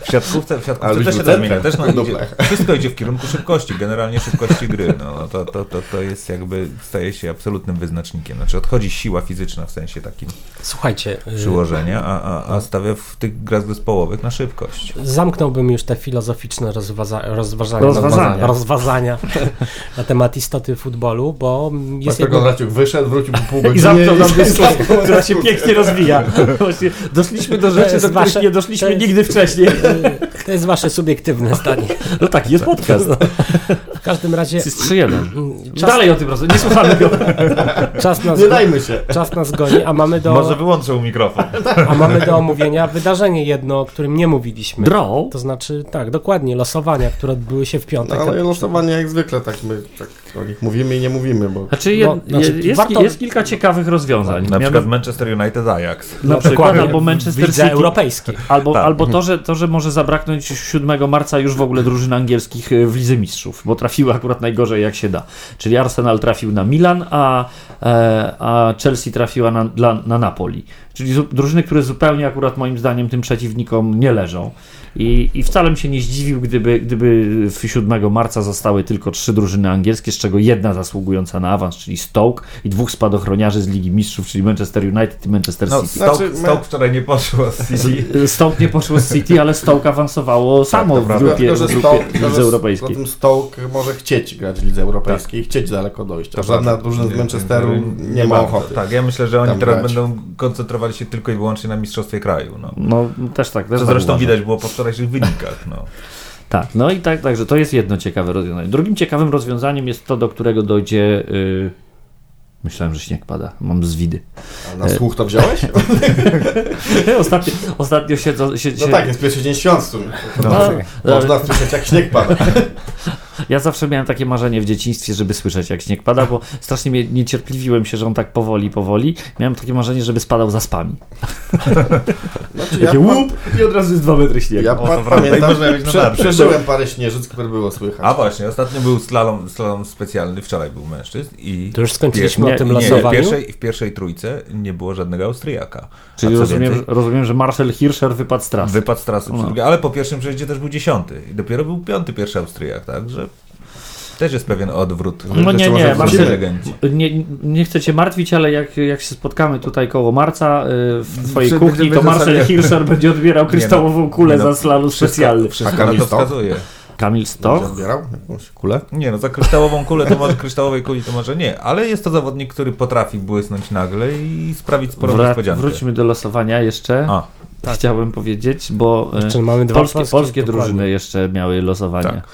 W siatkówce, w siatkówce też się to zmienia. Też no, idzie, wszystko idzie w kierunku szybkości, generalnie szybkości gry. No, to, to, to, to jest jakby, staje się absolutnym wyznacznikiem. Znaczy odchodzi siła fizyczna w sensie takim Słuchajcie, y, przyłożenia, a, a, a stawia w tych grach zespołowych na szybkość. zamknąłbym już te filozoficzne rozwaza- rozważania, Rozważania. rozważania <laughs> na temat istoty futbolu, bo jest jedno... Konraciuk wyszedł, wrócił po pół <laughs> I godziny zamknął nam dyskusję, która się pięknie rozwija. Właśnie doszliśmy do rzeczy, do których wasze- nie doszliśmy jest- nigdy wcześniej. To jest wasze subiektywne zdanie. No tak, jest podcast. W każdym razie Jest 3-1. czas, Dalej o tym rozmawiamy, nie słuchamy go. czas, nas, Nie dajmy się. czas nas goni, a mamy, do, Może wyłączył mikrofon. <laughs> a mamy do omówienia wydarzenie jedno, o którym nie mówiliśmy. Draw? To znaczy, tak, dokładnie, losowania, które odbyły się w No, piątek. ale losowanie jak zwykle, tak my tak o nich mówimy i nie mówimy, bo Znaczy, No, znaczy, jest, warto- jest kilka ciekawych rozwiązań. Na przykład Manchester United Ajax. na przykład albo Manchester City, europejskiej. albo, Tak. albo to, że, to, że może zabraknąć 7 marca już w ogóle drużyn angielskich e, w Lidze Mistrzów, bo trafiły akurat najgorzej jak się da. Czyli Arsenal trafił na Milan, a, e, a Chelsea trafiła na, dla, na Napoli. Czyli drużyny, które zupełnie akurat moim zdaniem tym przeciwnikom nie leżą. I, I wcale bym się nie zdziwił, gdyby, gdyby w 7 marca zostały tylko trzy drużyny angielskie, z czego jedna zasługująca na awans, czyli Stoke i dwóch spadochroniarzy z Ligi Mistrzów, czyli Manchester United i Manchester No, City. Stoke, Znaczy, Stoke wczoraj nie poszło z City. Stoke nie poszło z City, ale Stoke awansowało samo to w grupie, Tylko, w że grupie Stoke, Lidze Europejskiej. Zatem Stoke może chcieć grać w Lidze Europejskiej, chcieć daleko dojść, a żadna drużyna z Manchesteru nie ma ochoty. Tak, ja myślę, że oni teraz grać. będą koncentrowali się tylko i wyłącznie na mistrzostwie kraju. No. No też tak, też To tak zresztą uważam. widać było po wczorajszych wynikach. No. <laughs> Tak, no i tak, także to jest jedno ciekawe rozwiązanie. Drugim ciekawym rozwiązaniem jest to, do którego dojdzie. Yy... Myślałem, że śnieg pada. Mam zwidy. A na słuch to wziąłeś? <laughs> ostatnio, ostatnio siedzą. Sie, No sie- tak, jest pierwszy dzień świąt sumie. No, Można słyszeć jak śnieg pada. <laughs> Ja zawsze miałem takie marzenie w dzieciństwie, żeby słyszeć jak śnieg pada, bo strasznie mnie niecierpliwiłem się, że on tak powoli, powoli. Miałem takie marzenie, żeby spadał zaspami. <laughs> Znaczy, ja, łup i od razu jest dwa metry śniegu. ja O, pamiętam, na prze, przeżyłem parę śnieżyc, które było słychać. A właśnie, ostatnio był slalom, slalom specjalny, wczoraj był mężczyzn i To już skończyliśmy Nie, o tym nie, nie, w, pierwszej, w pierwszej trójce nie było żadnego Austriaka. Czyli rozumiem, więcej, rozumiem, że Marcel Hirscher wypadł z trasy. Wypadł z trasy, No. ale po pierwszym przejeździe też był dziesiąty i dopiero był piąty pierwszy Austriak, także też jest pewien odwrót. No nie, nie, może Marcel, nie, nie chcę cię martwić, ale jak, jak się spotkamy tutaj koło marca y, w twojej kuchni, to Marcel Hirscher <laughs> będzie odbierał kryształową kulę Nie no, za slalom specjalny. Wszystko A na Kamil to wskazuje. Kamil Stoch? odbierał jakąś kulę? Nie no, za kryształową kulę to może kryształowej kuli to może nie, ale jest to zawodnik, który potrafi błysnąć nagle i sprawić sporą Wra- niespodziankę. wróćmy do losowania jeszcze. A, Chciałem powiedzieć, bo y, Jeszcze mamy dwa polskie, polskie dokładnie. drużyny jeszcze miały losowanie. Tak.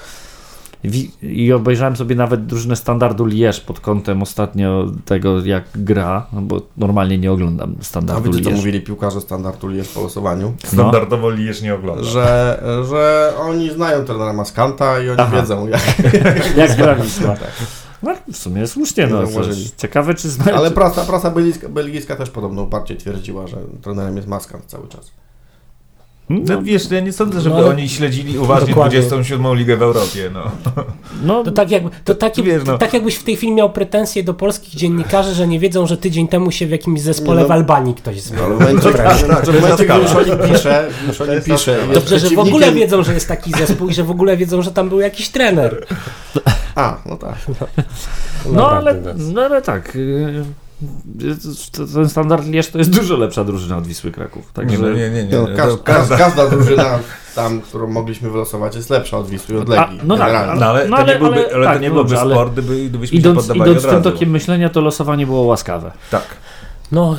I obejrzałem sobie nawet drużynę standardu Lierz pod kątem ostatnio tego, jak gra, no bo normalnie nie oglądam A standardu wiecie, co Lierz. mówili piłkarze standardu Lierz po losowaniu? <laughs> Standardowo Lijesz nie ogląda. Że, że oni znają trenera Maskanta i oni Aha. wiedzą jak. <laughs> Jak gra Wisła. No, w sumie słusznie, no. Ciekawe, czy znają. Ale prasa, prasa belgijska, belgijska też podobno uparcie twierdziła, że trenerem jest Maskant cały czas. No wiesz, ja nie sądzę, żeby No, ale- oni śledzili uważnie Dokładnie. 27 ligę w Europie, no. No, To tak, jakby, to, taki, Wiesz, no. to tak jakbyś w tej chwili miał pretensje do polskich dziennikarzy, że nie wiedzą, że tydzień temu się w jakimś zespole No. w Albanii ktoś zmienił. W momencie, tak, tak, to jest już o nim pisze, już o nim pisze Dobrze, że w ogóle wiedzą, że jest taki zespół i że w ogóle wiedzą, że tam był jakiś trener. A, no tak. no, ale, no ale tak. To- Ten standard Lierz to jest dużo lepsza drużyna od Wisły Kraków. Także Nie, no, nie, nie, nie. No, To każda, każda- drużyna tam, którą mogliśmy wylosować jest lepsza od Wisły i od Legii. A, no tak. No ale, No, to ale- nie byłby, ale- ale, tak, to nie no byłby dobrze, sport, gdyby, gdybyśmy się idąc, poddawali idąc tym tokiem myślenia, to losowanie było łaskawe. Tak. No,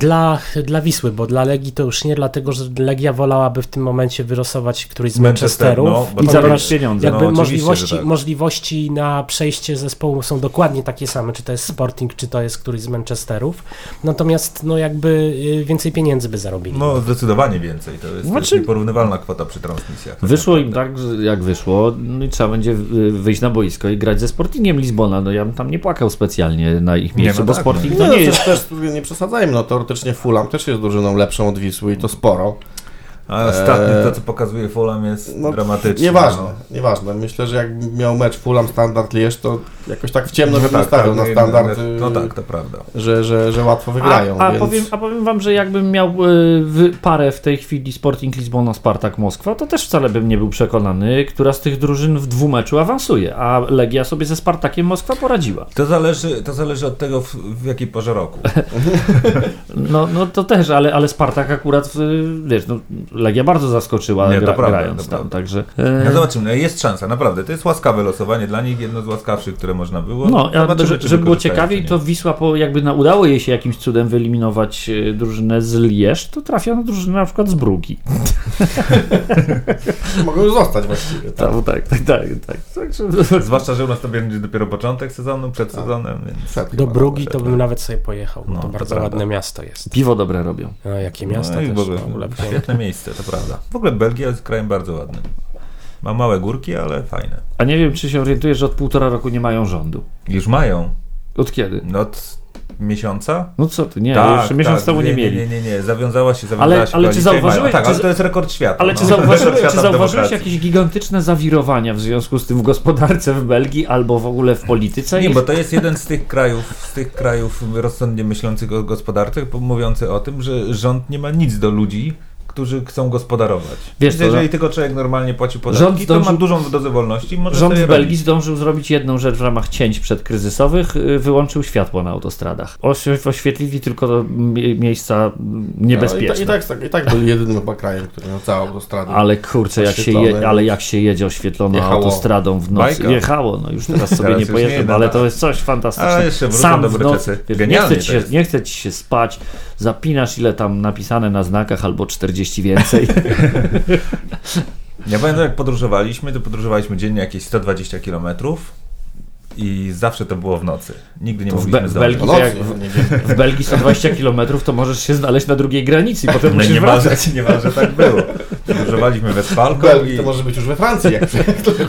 dla, dla Wisły, bo dla Legii to już nie, dlatego że Legia wolałaby w tym momencie wylosować któryś z Manchester, Manchesterów. no, bo I zabrać jest- pieniądze. jakby No, możliwości, tak. możliwości na przejście zespołu są dokładnie takie same, czy to jest Sporting, czy to jest któryś z Manchesterów. Natomiast no jakby y, więcej pieniędzy by zarobili. No zdecydowanie więcej. To jest, to jest Znaczy- nieporównywalna kwota przy transmisjach. Wyszło im tak, że jak wyszło, no i trzeba będzie wyjść na boisko i grać ze Sportingiem Lizbona. No ja bym tam nie płakał specjalnie na ich miejscu, no bo tak, Sporting No to nie jest... też, też nie przesadzajmy, no teoretycznie Fulham też jest drużyną lepszą od Wisły i to sporo. A ostatnio Eee, to, co pokazuje Fulham jest No, dramatyczne. Nieważne, no. nieważne. Myślę, że jakbym miał mecz Fulham standard Lierz, to jakoś tak w ciemno bym tak, nastawiał na tak, standard, No y, tak, to prawda. że, że, że łatwo A, wygrają. a, więc... powiem, a powiem wam, że jakbym miał y, parę w tej chwili Sporting Lizbona, Spartak Moskwa, to też wcale bym nie był przekonany, która z tych drużyn w dwumeczu awansuje, a Legia sobie ze Spartakiem Moskwa poradziła. To zależy, to zależy od tego, w, w jakiej porze roku. <laughs> No, no to też, ale, ale Spartak akurat, w, wiesz, no, Legia bardzo zaskoczyła Nie, gra, prawda, grając to tam, prawda. także... No e, zobaczymy, no jest szansa, naprawdę. To jest łaskawe losowanie dla nich, jedno z łaskawszych, które można było. No, Zobaczymy, że, czy żeby było ciekawiej, to Wisła po, jakby na, udało jej się jakimś cudem wyeliminować e, drużynę z Lierz, to trafia na drużynę na przykład z Brugi. <laughs> Mogą już zostać właściwie. Tak. Tak, tak, tak, tak. tak. Zwłaszcza, że u nas to będzie dopiero początek sezonu, przed Tak. sezonem, więc... Przed Do Brugi to bym nawet sobie pojechał, No, to bardzo prawda. ładne miasto jest. Piwo dobre robią. No, jakie miasto no też w ogóle, w ogóle świetne miejsce, to prawda. W ogóle Belgia jest krajem bardzo ładnym. Ma małe górki, ale fajne. A nie wiem, czy się orientujesz, że od półtora roku nie mają rządu. Już mają. Od kiedy? No od miesiąca? No co ty, nie, tak, jeszcze miesiąc tak, temu nie, nie mieli. Nie, nie, nie, zawiązała się, zawiązała Ale- się ale czy zauważyłeś- Tak, ale to jest rekord świata. Ale no. czy zauważyłeś, czy zauważyłeś jakieś gigantyczne zawirowania w związku z tym w gospodarce w Belgii albo w ogóle w polityce? Nie, bo to jest jeden z tych krajów, z tych krajów rozsądnie myślących o gospodarce, mówiący o tym, że rząd nie ma nic do ludzi, którzy chcą gospodarować. Wiesz Więc co, jeżeli tylko człowiek normalnie płaci Rząd podatki, to zdążył- ma dużą dozę wolności i może Rząd Belgii robić. zdążył zrobić jedną rzecz w ramach cięć przedkryzysowych, y, wyłączył światło na autostradach. Oś- Oświetlili tylko mie- miejsca niebezpieczne. No, i, tak, i, tak, I tak byli jedynym chyba krajem, który miał całą autostradę. Ale kurczę, jak się, je, ale jak się jedzie oświetloną Jechało. autostradą w nocy. Bajka. Jechało, no już teraz sobie Teraz nie pojeżdżam, ale tak. to jest coś fantastycznego. Ale jeszcze wrócą Sam w dobre nocy, wiesz, nie, chce ci to się, nie chce ci się spać, zapinasz ile tam napisane na znakach albo 40 więcej. <laughs> Ja pamiętam, jak podróżowaliśmy, to podróżowaliśmy dziennie jakieś 120 km i zawsze to było w nocy. Nigdy nie To w mogliśmy Be- w zdążyć. Belgii jak- nie wiem. W Belgii 120 km to możesz się znaleźć na drugiej granicy potem No, musisz nieważne, wracać. nieważne, tak było. Podróżowaliśmy W Westfalką i... to może być już we Francji, jak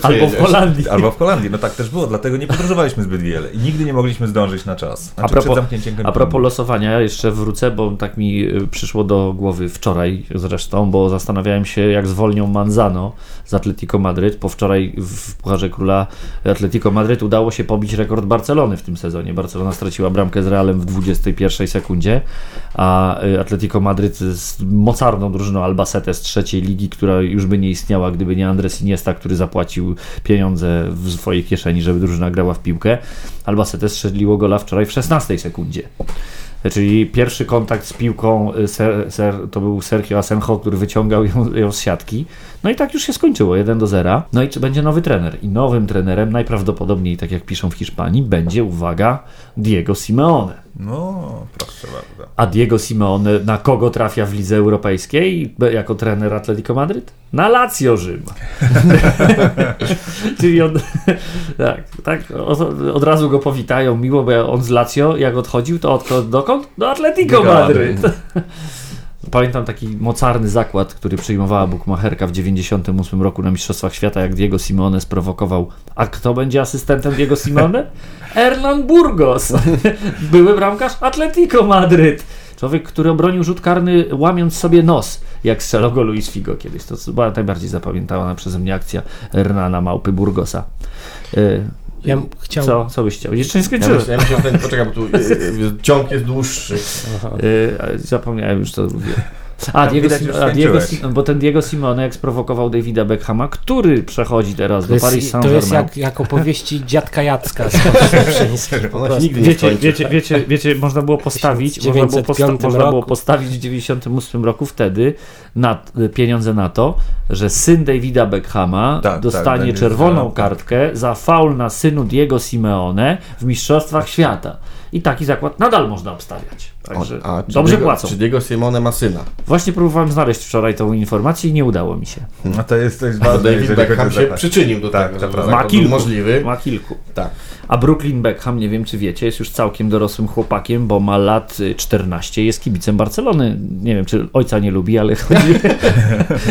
Albo w. Holandii. Albo w Holandii, no tak też było, dlatego nie podróżowaliśmy zbyt wiele i nigdy nie mogliśmy zdążyć na czas. Znaczy A propos- A propos losowania, ja jeszcze wrócę, bo tak mi y, przyszło do głowy wczoraj zresztą, bo zastanawiałem się, jak zwolnią Manzano z Atletico Madryt. Po wczoraj w Pucharze Króla Atletico Madryt udało się pobić rekord Barcelony w tym sezonie. Barcelona straciła bramkę z Realem w 21 sekundzie, a y, Atletico Madryt z mocarną drużyną Albacete z trzeciej ligi, która już by nie istniała, gdyby nie Andres Iniesta, który zapłacił pieniądze w swojej kieszeni, żeby drużyna grała w piłkę. Albacete strzeliło gola wczoraj w 16 sekundzie. Czyli pierwszy kontakt z piłką y, ser, ser, to był Sergio Asenjo, który wyciągał ją, ją z siatki. No i tak już się skończyło, 1 do 0. No i czy będzie nowy trener? I nowym trenerem najprawdopodobniej, tak jak piszą w Hiszpanii, będzie, uwaga, Diego Simeone. No, proszę bardzo. A Diego Simeone na kogo trafia w lidze europejskiej jako trener Atletico Madryt? Na Lazio Rzym. <laughs> Czyli on, tak, tak od, od razu go powitają miło, bo on z Lazio jak odchodził, to od, dokąd? Do Atletico Madryt. Pamiętam taki mocarny zakład, który przyjmowała Bukmacherka w 98 roku na Mistrzostwach Świata, jak Diego Simone sprowokował. A kto będzie asystentem Diego Simone? <laughs> Erlan Burgos, <laughs> były bramkarz Atletico Madryt. Człowiek, który obronił rzut karny łamiąc sobie nos, jak strzelał go Luis Figo kiedyś. To była najbardziej zapamiętana przeze mnie akcja Hernana Małpy Burgosa. Ja chciał... Co? Co byś chciał? Jeszcze nie Ja skończyłem. ja myślę że ten, poczekaj, bo tu y, y, ciąg jest dłuższy. Yy, zapomniałem już co mówię. A, Diego, widać, a Diego, bo ten Diego Simone jak sprowokował Davida Beckhama, który przechodzi teraz do Paris to jest Saint-Germain. jak, jak opowieści dziadka Jacka <laughs> Wiecie, wiecie, wiecie, wiecie, można było postawić, można było, posta 1905 można było postawić w 98 roku wtedy na, pieniądze na to, że syn Davida Beckhama Tak, tak, dostanie będzie czerwoną kartkę za faul na synu Diego Simeone w Mistrzostwach Świata. I taki zakład nadal można obstawiać. Także A, czy dobrze Diego, płacą. Czy Diego Simone ma syna? Właśnie próbowałem znaleźć wczoraj tą informację i nie udało mi się. No to jest, to Bo ważne, David Beckham o się przyczynił do Tak, tego, to że prawda. zakład Ma kilku. możliwy. Ma kilku. Tak. A Brooklyn Beckham, nie wiem czy wiecie, jest już całkiem dorosłym chłopakiem, bo ma lat y, 14, jest kibicem Barcelony. Nie wiem, czy ojca nie lubi, ale <laughs> chodzi,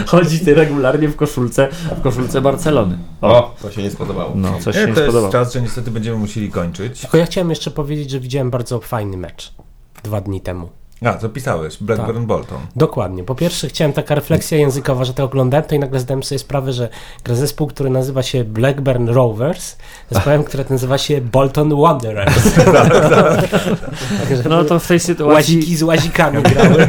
chodzi ty regularnie w koszulce, w koszulce Barcelony. O, to się nie spodobało. No, coś się Nie, nie to jest spodobało. czas, że niestety będziemy musieli kończyć. Tylko ja chciałem jeszcze powiedzieć, że widziałem bardzo fajny mecz dwa dni temu. A, co pisałeś? Blackburn Tak. Bolton. Dokładnie. Po pierwsze chciałem taka refleksja językowa, że to oglądałem, to i nagle zdałem sobie sprawę, że gra zespół, który nazywa się Blackburn Rovers, zespołem, <laughs> który nazywa się Bolton Wanderers. <laughs> <laughs> Także No to w tej sytuacji Łaziki z łazikami grały.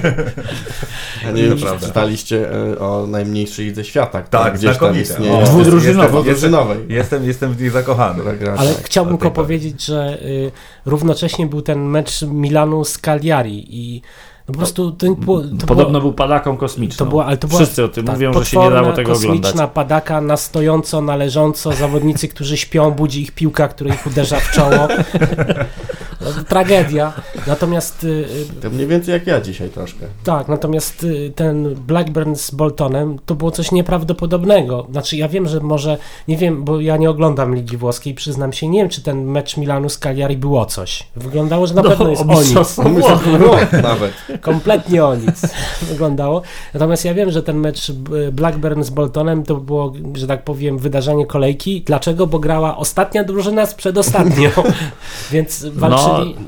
Nie wiem, To czy prawda. czytaliście e, o najmniejszej lidze świata, która Tak, gdzieś tam znakomite. istnieje. O, Dwudrużynowo. jestem- Dwudrużynowej. Jestem, jestem w niej zakochany. Ale tak. chciałbym tylko powiedzieć, że y, równocześnie był ten mecz Milanu z Cagliari i no po prostu to, było, to podobno było, był padaką kosmiczną. to była, ale to była Wszyscy o tym tak, mówią, że się nie dało tego kosmiczna oglądać. padaka na stojąco, na leżąco, zawodnicy, którzy śpią, budzi ich piłka, która ich uderza w czoło. <laughs> No, tragedia. Natomiast y, y, To mniej więcej jak ja dzisiaj troszkę. tak, natomiast y, ten Blackburn z Boltonem to było coś nieprawdopodobnego. Znaczy ja wiem, że może, nie wiem, bo ja nie oglądam Ligi Włoskiej, przyznam się, nie wiem, czy ten mecz Milanu z Cagliari był o coś. Wyglądało, że na No, pewno jest o o nic. mistrzostwo Włoch. No, nawet. Kompletnie o nic <laughs> wyglądało. Natomiast ja wiem, że ten mecz Blackburn z Boltonem to było, że tak powiem, wydarzenie kolejki. Dlaczego? Bo grała ostatnia drużyna z przedostatnią. <laughs> Więc walczyli,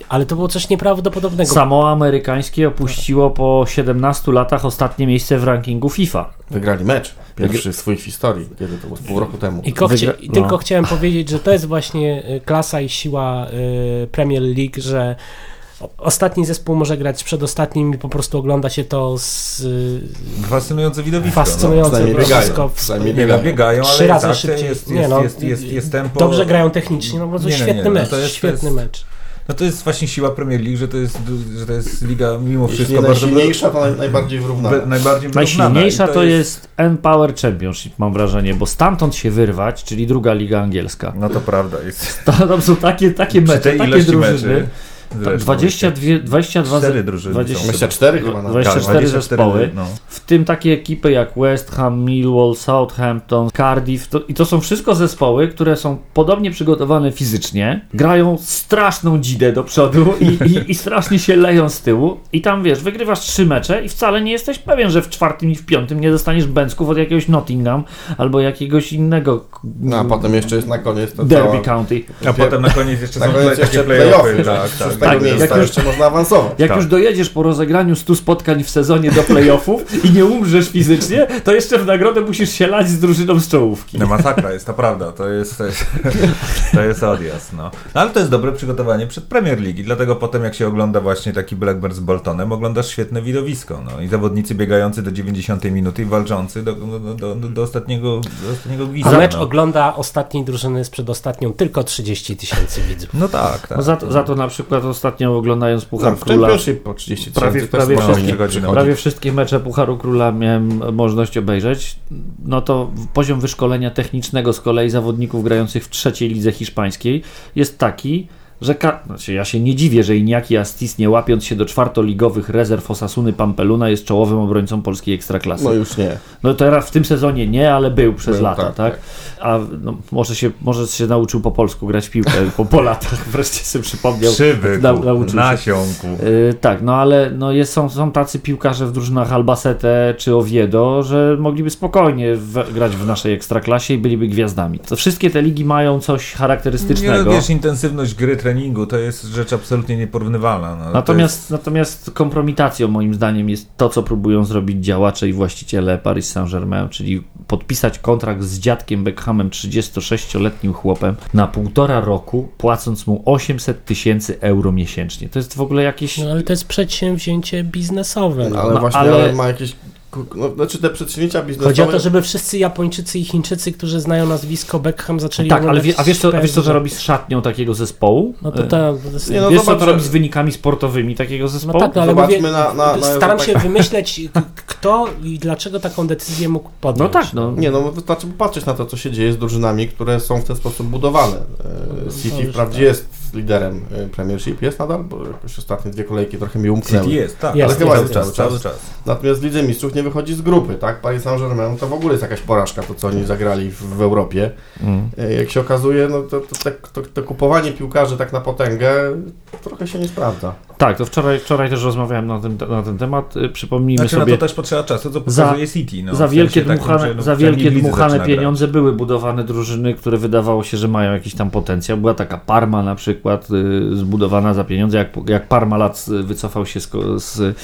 ale to było coś nieprawdopodobnego. Samoa amerykańskie opuściło po 17 latach ostatnie miejsce w rankingu FIFA. Wygrali mecz. Pierwszy swój w historii. Kiedy to było? Z pół roku temu. I, Wygra- I tylko no. chciałem powiedzieć, że to jest właśnie y, klasa i siła y, Premier League, że ostatni zespół może grać z przedostatnim i po prostu ogląda się to z y, Fascynujące widowisko. fascynujące biegają. No. Nie, no, biegają, ale Trzy razy tak, szybciej. Jest, Nie jest, no, jest, jest, jest tempo. Dobrze grają technicznie, no po prostu Nie, nie, świetny nie, no mecz, to jest- to świetny jest- mecz. No to jest właśnie siła Premier League, że to jest, że to jest liga mimo Jeśli wszystko bardzo najsilniejsza, to naj, najbardziej wyrównana. be- najbardziej wyrównana. Najsilniejsza I to jest N-Power Championship, mam wrażenie, bo stamtąd się wyrwać, czyli druga liga angielska. No to prawda. Jest To, tam są takie, takie mecze, takie drużyny. meczy. Zresztą 22, 22 Cztery drużyny są. 24 chyba nawet. 24 Tak, zespoły. No. W tym takie ekipy jak West Ham, Millwall, Southampton, Cardiff. To, I to są wszystko zespoły, które są podobnie przygotowane fizycznie, grają straszną dzidę do przodu i, i, i strasznie się leją z tyłu. I tam wiesz, wygrywasz trzy mecze i wcale nie jesteś pewien, że w czwartym i w piątym nie dostaniesz bęcków od jakiegoś Nottingham albo jakiegoś innego No a potem jeszcze jest na koniec to Derby cała... County. A potem na koniec jeszcze Na są koniec takie jeszcze play-offy. play-offy, Tak, z tak. szóstego Tak, miejsca jak już- jeszcze można awansować. Jak Tak. już dojedziesz po rozegraniu 100 spotkań w sezonie do playoffów <laughs> i nie umrzesz fizycznie, to jeszcze w nagrodę musisz się lać z drużyną z czołówki. No masakra jest, to prawda, to jest, to jest, <laughs> to jest odjazd, no. no. Ale to jest dobre przygotowanie przed Premier League dlatego potem jak się ogląda właśnie taki Blackburn z Boltonem, oglądasz świetne widowisko, no. I zawodnicy biegający do 90 minuty i walczący do, do, do, do, ostatniego, do ostatniego A gwizda, mecz no. ogląda ostatniej drużyny z przedostatnią tylko 30 tysięcy widzów. No tak, tak. No za, to, za to na przykład ostatnio oglądając Puchar w Króla, po 30 prawie, prawie, też wszystkie- prawie wszystkie mecze Pucharu Króla miałem możliwość obejrzeć, no to poziom wyszkolenia technicznego z kolei zawodników grających w trzeciej lidze hiszpańskiej jest taki, że ka- znaczy ja się nie dziwię, że Iniaki Astis, nie łapiąc się do czwartoligowych rezerw Osasuny Pampeluna, jest czołowym obrońcą polskiej ekstraklasy. No już nie. No teraz w tym sezonie nie, ale był przez Był, lata, tak? tak, A no, może, się, może się nauczył po polsku grać w piłkę po, po latach, <laughs> wreszcie sobie przypomniał. Przybyku, Nau- nauczył się. nasiąku. Yy, tak, no ale no jest, są, są tacy piłkarze w drużynach Albacete czy Oviedo, że mogliby spokojnie w, grać w naszej ekstraklasie i byliby gwiazdami. To wszystkie te ligi mają coś Nie, charakterystycznego. wiesz, intensywność gry, treningu to jest rzecz absolutnie nieporównywalna. No, to Natomiast, natomiast kompromitacją moim zdaniem jest to, co próbują zrobić działacze i właściciele Paris Saint-Germain, czyli podpisać kontrakt z dziadkiem Beckhamem, 36-letnim chłopem, na półtora roku, płacąc mu 800 tysięcy euro miesięcznie. To jest w ogóle jakieś... No ale to jest przedsięwzięcie biznesowe. No. Ale No, właśnie ale- ale... ma jakieś... No, znaczy te przedsięwzięcia biznesowe... Chodzi o to, żeby wszyscy Japończycy i Chińczycy, którzy znają nazwisko Beckham, zaczęli Tak, ale, wie, a wiesz co, a wiesz co to robi z szatnią takiego zespołu? No to ta, to jest, Nie, no wiesz co zobacz, to że- robi z wynikami sportowymi takiego no zespołu? tak, no ale Zobaczmy mówię, na- na- na staram się wymyśleć, kto i dlaczego taką decyzję mógł podjąć. No tak, no. Nie, no wystarczy popatrzeć na to, co się dzieje z drużynami, które są w ten sposób budowane. E, No, City już wprawdzie jest liderem e, Premiership, jest nadal, bo jakoś ostatnie dwie kolejki trochę mi umknęły. City jest, tak, Jest, ale chyba jest, cały jest, czas, jest. cały czas. Natomiast Lidze Mistrzów nie wychodzi z grupy, tak? Paris Saint-Germain to w ogóle jest jakaś porażka, to co oni zagrali w, w Europie. Mm. E, Jak się okazuje, no to, to, to, to, to kupowanie piłkarzy tak na potęgę trochę się nie sprawdza. Tak, to wczoraj, wczoraj też rozmawiałem na ten, na ten temat. Y, Przypomnijmy Znaczy na sobie... to też potrzeba czasu, co Za- pokazuje City. No, za wielkie takim, dmuchane, że, no, za wielkie dmuchane pieniądze były budowane drużyny, które wydawało się, że mają jakiś tam potencjał. Była taka Parma na przykład y, zbudowana za pieniądze. Jak, jak Parma lat y, wycofał się z, z, y,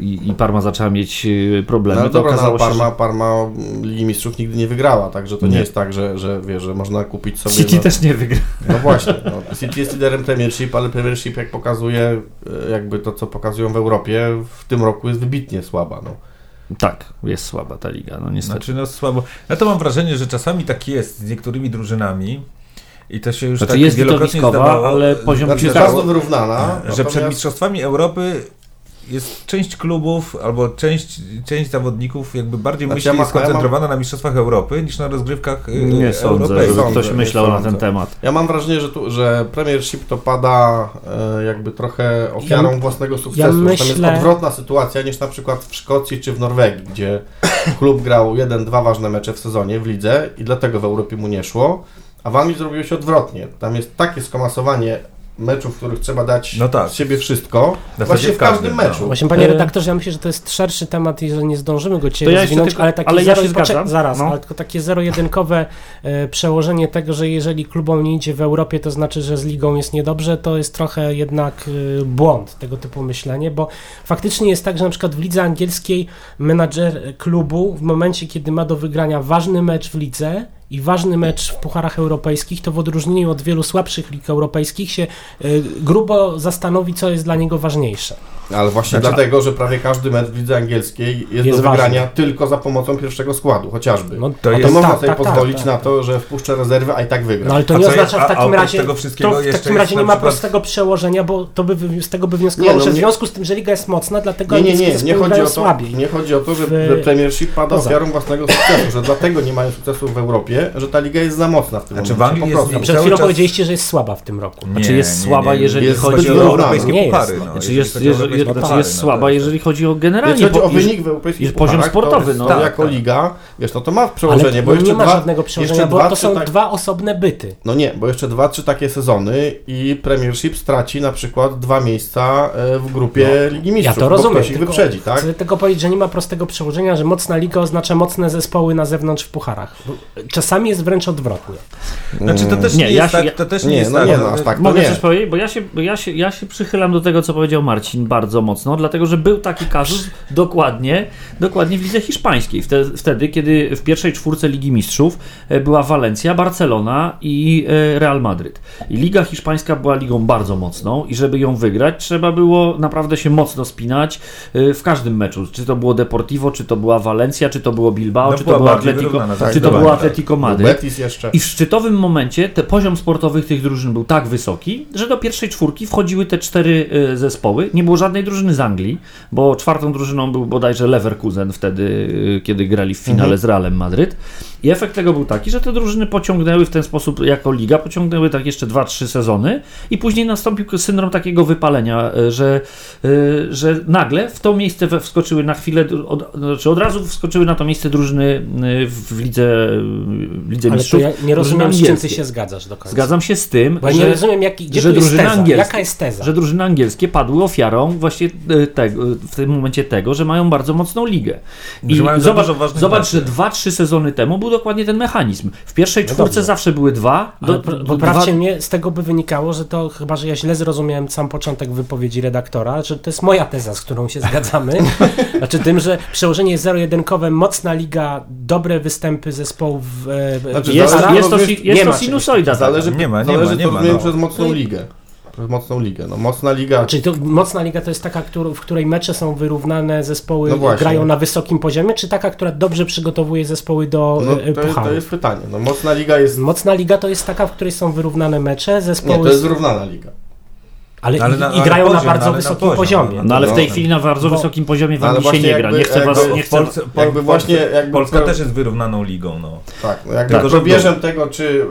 i Parma zaczęła mieć y, problemy, No, ale to dobra, no, okazało się, Parma, że Parma Ligi Mistrzów nigdy nie wygrała, także to nie, Nie. jest tak, że, że, wiesz, że można kupić sobie... City no, też nie wygra. No właśnie, no, City jest liderem Premiership, ale Premiership jak pokazuje, e, jakby to co pokazują w Europie, w tym roku jest wybitnie słaba. No. Tak, jest słaba ta liga, no niestety. Znaczy no słabo. Ja to mam wrażenie, że czasami tak jest z niektórymi drużynami i to się już Znaczy tak jest wielokrotnie zdawało, ale poziom Znaczy piłkarza- bardzo wyrównana. że przed Mistrzostwami Europy jest część klubów albo część, część zawodników jakby bardziej Znaczy, myśli ja mam- skoncentrowana na Mistrzostwach Europy niż na rozgrywkach y, Nie sądzę, europejskich. żeby ktoś myślał na ten temat. Ja mam wrażenie, że, tu, że Premiership to pada e, jakby trochę ofiarą Ja- własnego sukcesu. ja Tam jest myślę- odwrotna sytuacja niż na przykład w Szkocji czy w Norwegii, gdzie <coughs> klub grał jeden, dwa ważne mecze w sezonie w lidze i dlatego w Europie mu nie szło, a w Anglii zrobiło się odwrotnie. Tam jest takie skomasowanie meczów, w których trzeba dać No tak. z siebie wszystko, W właśnie w każdym każdym, meczu. no. Właśnie panie E, redaktorze, ja myślę, że to jest szerszy temat i że nie zdążymy go dzisiaj To ja rozwinąć, tylko- ale takie ale ja zero, się poczek- zaraz, no. ale tylko takie zero-jedynkowe e, przełożenie tego, że jeżeli klubom nie idzie w Europie, to znaczy, że z ligą jest niedobrze, to jest trochę jednak e, błąd tego typu myślenie, bo faktycznie jest tak, że na przykład w lidze angielskiej menadżer klubu w momencie, kiedy ma do wygrania ważny mecz w lidze i ważny mecz w pucharach europejskich, to w odróżnieniu od wielu słabszych lig europejskich się e, grubo zastanowi, co jest dla niego ważniejsze. Ale właśnie Znaczy- dlatego, że prawie każdy mecz w lidze angielskiej jest, Jest do wygrania ważny. tylko za pomocą pierwszego składu, chociażby. No, To To, jest- można tak, sobie tak, tak, pozwolić tak. na to, że wpuszczę rezerwy, a i tak wygra. No ale to A nie oznacza jest- w takim razie, tego wszystkiego to w takim razie nie ma przykład- prostego przełożenia, bo to by z tego by wnioskowało, Nie, no że w nie- związku z tym, że liga jest mocna, dlatego Nie, nie, nie, nie zespoły chodzi, o to, słabiej. nie chodzi o to, że, W- że Premiership pada Poza. ofiarą własnego sukcesu, że dlatego nie mają sukcesu w Europie, że ta liga jest za mocna w tym Znaczy, w momencie. Po jest- prostu. Przed chwilą czas- powiedzieliście, że jest słaba w tym roku. Znaczy jest słaba, jeżeli chodzi o europejskie Nie puchary. jest. Znaczy jest, jeżeli, jest no słaba, to- jeżeli chodzi o generalnie. chodzi o wynik w europejskich jest poziom sportowy, to, no. to Tak, jako tak. liga, wiesz, no to ma przełożenie, Ale bo jeszcze nie ma dwa, żadnego przełożenia, bo dwa, to są tak- dwa osobne byty. No nie, bo jeszcze dwa, trzy takie sezony i Premiership straci na przykład dwa miejsca e, w grupie Ligi Ja Mistrzów, to bo rozumiem. ktoś ich tylko wyprzedzi, tak? Chcę tylko powiedzieć, że nie ma prostego przełożenia, że mocna liga oznacza mocne zespoły na zewnątrz w pucharach. Czasami jest wręcz odwrotnie. Znaczy to też Nie, nie, ja jest się- tak, ja- to też nie, nie jest no tak. nie, no aż tak to Mogę coś powiedzieć, bo ja się, ja, się, ja się przychylam do tego, co powiedział Marcin bardzo mocno, dlatego że był taki kazus dokładnie, dokładnie w lidze hiszpańskiej. Wtedy, wtedy, kiedy w pierwszej czwórce Ligi Mistrzów e, była Walencja, Barcelona i e, Real Madryt. I Liga Hiszpańska była ligą bardzo mocną i żeby ją wygrać, trzeba było naprawdę się mocno spinać e, w każdym meczu. Czy to było Deportivo, czy to była Walencja, czy to było Bilbao, No czy to było Atletico, czy to było tak. Atletico Madryt. I w szczytowym momencie te poziom sportowych tych drużyn był tak wysoki, że do pierwszej czwórki wchodziły te cztery zespoły. Nie było żadnej drużyny z Anglii, bo czwartą drużyną był bodajże Leverkusen wtedy, y, kiedy grali w finale Mhm. z Realem Madryt. I efekt tego był taki, że te drużyny pociągnęły w ten sposób jako liga, pociągnęły tak jeszcze 2-3 sezony i później nastąpił syndrom takiego wypalenia, e, że, e, że nagle w to miejsce wskoczyły na chwilę, od, znaczy od razu wskoczyły na to miejsce drużyny e, w lidze, w lidze Ale mistrzów. ja nie rozumiem, z czym ty się zgadzasz do końca. Zgadzam się z tym, Bo ja nie że, rozumiem, jak, gdzie że jest drużyny teza? angielskie- Jaka jest teza? że drużyny angielskie padły ofiarą właśnie tego, w tym momencie tego, że mają bardzo mocną ligę. I Że zobacz, zobacz że meczów. 2-3 sezony temu był dokładnie ten mechanizm. W pierwszej No czwórce dobrze. zawsze były dwa. Do- poprawcie dwa- mnie, z tego by wynikało, że to chyba, że ja źle zrozumiałem sam początek wypowiedzi redaktora, że to jest moja teza, z którą się zgadzamy. <laughs> znaczy tym, że przełożenie zero-jedynkowe, mocna liga, dobre występy zespołów e, w, Znaczy, w Jest, Zależy- jest, to, jest ma to sinusoida. Zależy, Nie ma, nie zależy ma, nie to ma, no. przez mocną ligę. Przez mocną ligę. No mocna liga. Czyli to mocna liga to jest taka, w której mecze są wyrównane, zespoły No grają na wysokim poziomie, czy taka, która dobrze przygotowuje zespoły do No, e, to, jest, pucharu? to jest pytanie. No mocna liga jest. Mocna liga to jest taka, w której są wyrównane mecze, zespoły... Nie, to jest zrównana liga. Ale, Ale i, na- i ale grają na poziom, bardzo ale na wysokim poziom, poziomie. No ale w tej No. chwili na bardzo Bo- wysokim poziomie Ale wam się nie gra. jakby- Nie chcę was, jakby nie w chcę, Polsce, jakby właśnie- jakby Polska pro- też jest wyrównaną ligą, no. Tak, no jak Tylko, tylko że probierzem tego, czy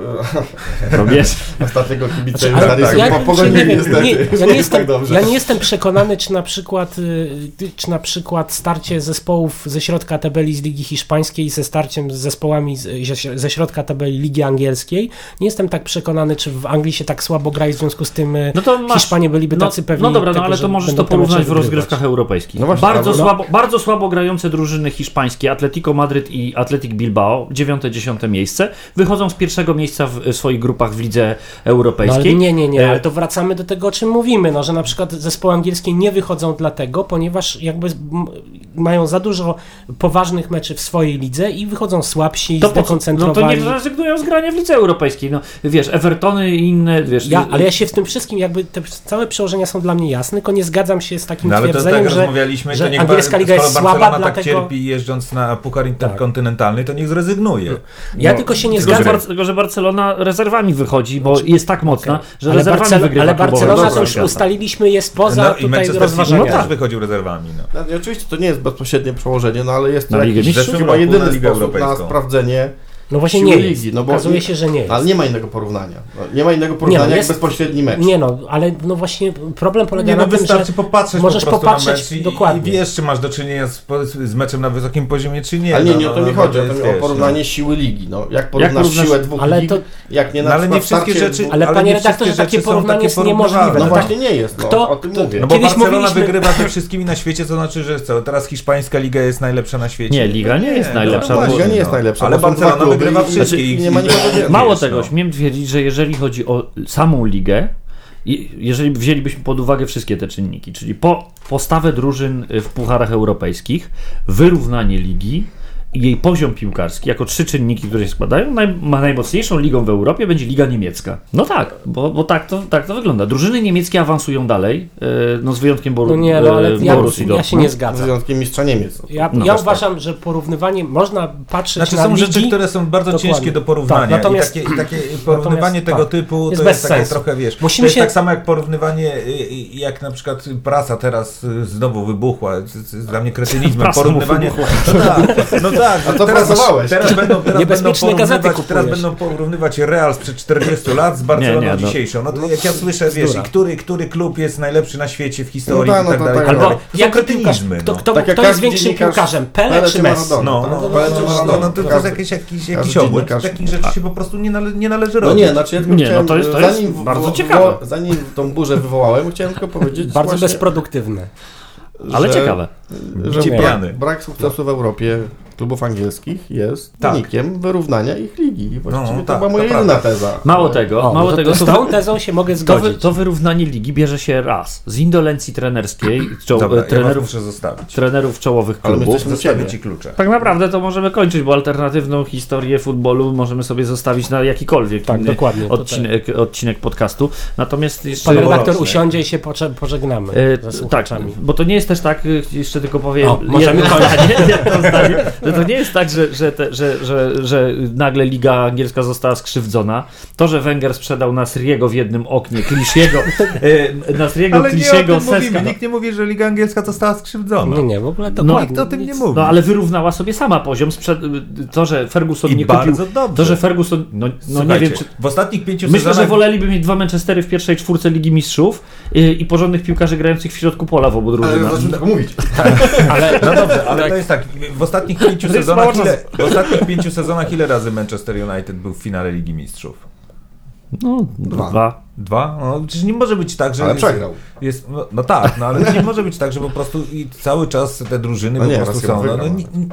robisz. <laughs> ostatniego kibica Znaczy, ale zarysu ja, nie niestety. nie, ja, nie <laughs> nie tak jestem, dobrze. ja nie jestem przekonany, czy na przykład y, czy na przykład starcie zespołów ze środka tabeli z Ligi Hiszpańskiej ze starciem z zespołami z, ze, ze środka tabeli Ligi Angielskiej. Nie jestem tak przekonany, czy w Anglii się tak słabo gra i w związku z tym y, No to masz, Hiszpanie byliby no, tacy pewni No dobra, tego, no ale to możesz to porównać w rozgrywkach europejskich. No właśnie, bardzo, słabo, bardzo słabo grające drużyny hiszpańskie, Atletico Madryt i Atletic Bilbao, 9-10 miejsce, wychodzą z pierwszego miejsca w swoich grupach w lidze No, ale europejskiej. nie, nie, nie, E, ale to wracamy do tego, o czym mówimy, no, że na przykład zespoły angielskie nie wychodzą dlatego, ponieważ jakby mają za dużo poważnych meczy w swojej lidze i wychodzą słabsi, to co? No to zdekoncentrowani. nie rezygnują z grania w lidze europejskiej. No, wiesz, Evertony i inne, wiesz... Ja, ale ja się w tym wszystkim, jakby te całe przełożenia są dla mnie jasne, tylko nie zgadzam się z takim No ale to twierdzeniem, tak że rozmawialiśmy, że to niech angielska liga jest słaba, Barcelona tak dlatego- cierpi jeżdżąc na Puchar Interkontynentalny, to niech zrezygnuje. ja No, tylko się nie Tylko że, zgadzam. Bar- tylko, że Barcelona rezerwami wychodzi, bo jest tak mocna, że Ale, rezerwami Barcel- wygrywa ale Barcelona to już świata. ustaliliśmy jest poza no, i tutaj Manchester City rozważaniami. też wychodził rezerwami. No. No, oczywiście to nie jest bezpośrednie przełożenie, no ale jest to jakiś chyba jedyny sposób na sprawdzenie No właśnie siły nie ligi. jest. No bo Okazuje nie- się, że nie jest. Ale nie ma innego porównania. No, nie ma innego porównania no jak jest- bezpośredni mecz. Nie no, ale no właśnie problem polega Nie, no na tym, wystarczy że popatrzeć możesz po popatrzeć, na mecz i, dokładnie. i wiesz, czy masz do czynienia z, z meczem na wysokim poziomie, czy nie. Ale nie, no, nie o to no, mi no, chodzi, o jest, to mi o wiesz, porównanie siły ligi. No, jak porównasz porównasz- siłę dwóch ale lig, to- jak nie No, na ale nie wszystkie rzeczy- dwóch- ale panie nie redaktorze, takie porównanie jest niemożliwe. No tak- właśnie nie jest, no, Kto- o tym mówię. No bo Kiedyś Barcelona wygrywa ze wszystkimi na świecie, to znaczy, że co, teraz hiszpańska liga jest najlepsza na świecie? Nie, liga nie jest najlepsza, No, Liga nie jest no. najlepsza, Ale Barcelona wygrywa i- wszystkie. i nie ma nikogo więcej. Mało tego, no. śmiem twierdzić, że jeżeli chodzi o samą ligę, i jeżeli wzięlibyśmy pod uwagę wszystkie te czynniki, czyli po, postawę drużyn w pucharach europejskich, wyrównanie ligi jej poziom piłkarski, jako trzy czynniki, które się składają, naj, ma najmocniejszą ligą w Europie będzie Liga Niemiecka. No tak, bo, bo tak, to, tak to wygląda. Drużyny niemieckie awansują dalej, e, no z wyjątkiem Bor- no nie, no ale e, ja, Borussii ja się Dortmund. nie Z zgadzam. wyjątkiem mistrza Niemiec. Ja, No ja też uważam, że porównywanie, można patrzeć Znaczy na są ligi, rzeczy, które są bardzo Dokładnie. ciężkie do porównania Tak, natomiast- i takie, i takie <clears throat> porównywanie tego tak, typu jest to jest takie sensu. trochę, wiesz, Musimy to jest się- tak samo jak porównywanie, y, y, jak na przykład prasa teraz y, znowu wybuchła, dla mnie kretynizmem, porównywanie, no tak, no tak, A to teraz, pracowałeś. <laughs> teraz będą, teraz Niebezpieczne będą gazety porównywać, teraz będą porównywać Real sprzed 40 lat z Barceloną Nie, nie, no. dzisiejszą, no to jak ja słyszę, wiesz, i który, który klub jest najlepszy na świecie w historii No tak, i tak no to dalej, tak, i tak Albo dalej. Jaki piłkarz, kretynizmy, kto, no. kto, Tak jak kto jest większym piłkarzem, Pele, czy Messi? No, tak, no, no, no, to- no, no, no, to, jest jakiś, jakiś, jakiś obłęd. Takich rzeczy się po prostu nie, nale, nie należy No robić. nie, znaczy ja tylko Nie, no chciałem, to jest- to jest zanim, bardzo ciekawe. zanim tą burzę wywołałem, chciałem tylko powiedzieć Bardzo bezproduktywne. Ale że- że brak, brak sukcesu w Europie klubów angielskich jest Tak. wynikiem wyrównania ich ligi. I Właściwie No, to tak, była moja jedyna prawda. teza. Mało tego, O, mało to, tego, to, z tą tezą się mogę to, wy, zgodzić. to wyrównanie ligi bierze się raz z indolencji trenerskiej, <clears throat> czo, Dobra, ja trenerów, zostawić. trenerów czołowych Ale my klubów. ciebie. ci klucze. Tak naprawdę to możemy kończyć, bo alternatywną historię futbolu możemy sobie zostawić na jakikolwiek Tak, inny dokładnie, odcinek, odcinek podcastu. Natomiast jeszcze... Pan redaktor usiądzie i się pożegnamy E, tak, bo to nie jest też tak, e, jeszcze tylko powiem O, możemy jedno zdanie, <laughs> jedno zdanie, że to nie jest tak, że, że, te, że, że, że nagle Liga Angielska została skrzywdzona. To, że Wenger sprzedał Nasriego w jednym oknie, Klisziego, <laughs> e, Nasriego, Ale nie Klisziego, tym mówimy. Seska. Nikt nie mówi, że Liga Angielska została skrzywdzona. Nie, nie, w ogóle No, dokładnie. Nikt o tym nie mówi. No ale wyrównała sobie sama poziom. Sprzed, to, że Ferguson I nie kupił. bardzo dobrze. To, że Ferguson. No, no nie wiem, czy. w ostatnich pięciu Myślę, że sezonach... woleliby mieć dwa Manchestery w pierwszej czwórce Ligi Mistrzów i, i porządnych piłkarzy grających w środku pola w obu Ale drużynach. zaczynam tak mówić. <laughs> <laughs> Ale, No dobrze, ale to jest tak, w ostatnich pięciu sezonach ile, w ostatnich pięciu sezonach ile razy Manchester United był w finale Ligi Mistrzów? No, dwa. Dwa? No, przecież nie może być tak, że... Ale jest, przegrał. Jest, no, no tak, no ale nie może być tak, że po prostu i cały czas te drużyny No po nie, prostu są. No, no,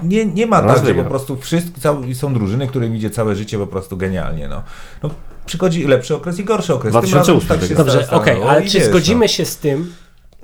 nie, nie, ma Raz tak, że po prostu wszyscy cały, są drużyny, którym idzie całe życie po prostu genialnie. No. No, przychodzi lepszy okres i gorszy okres. Tym 2008 razem tak się dobrze, stało okej, ale i czy wiesz, zgodzimy się z tym,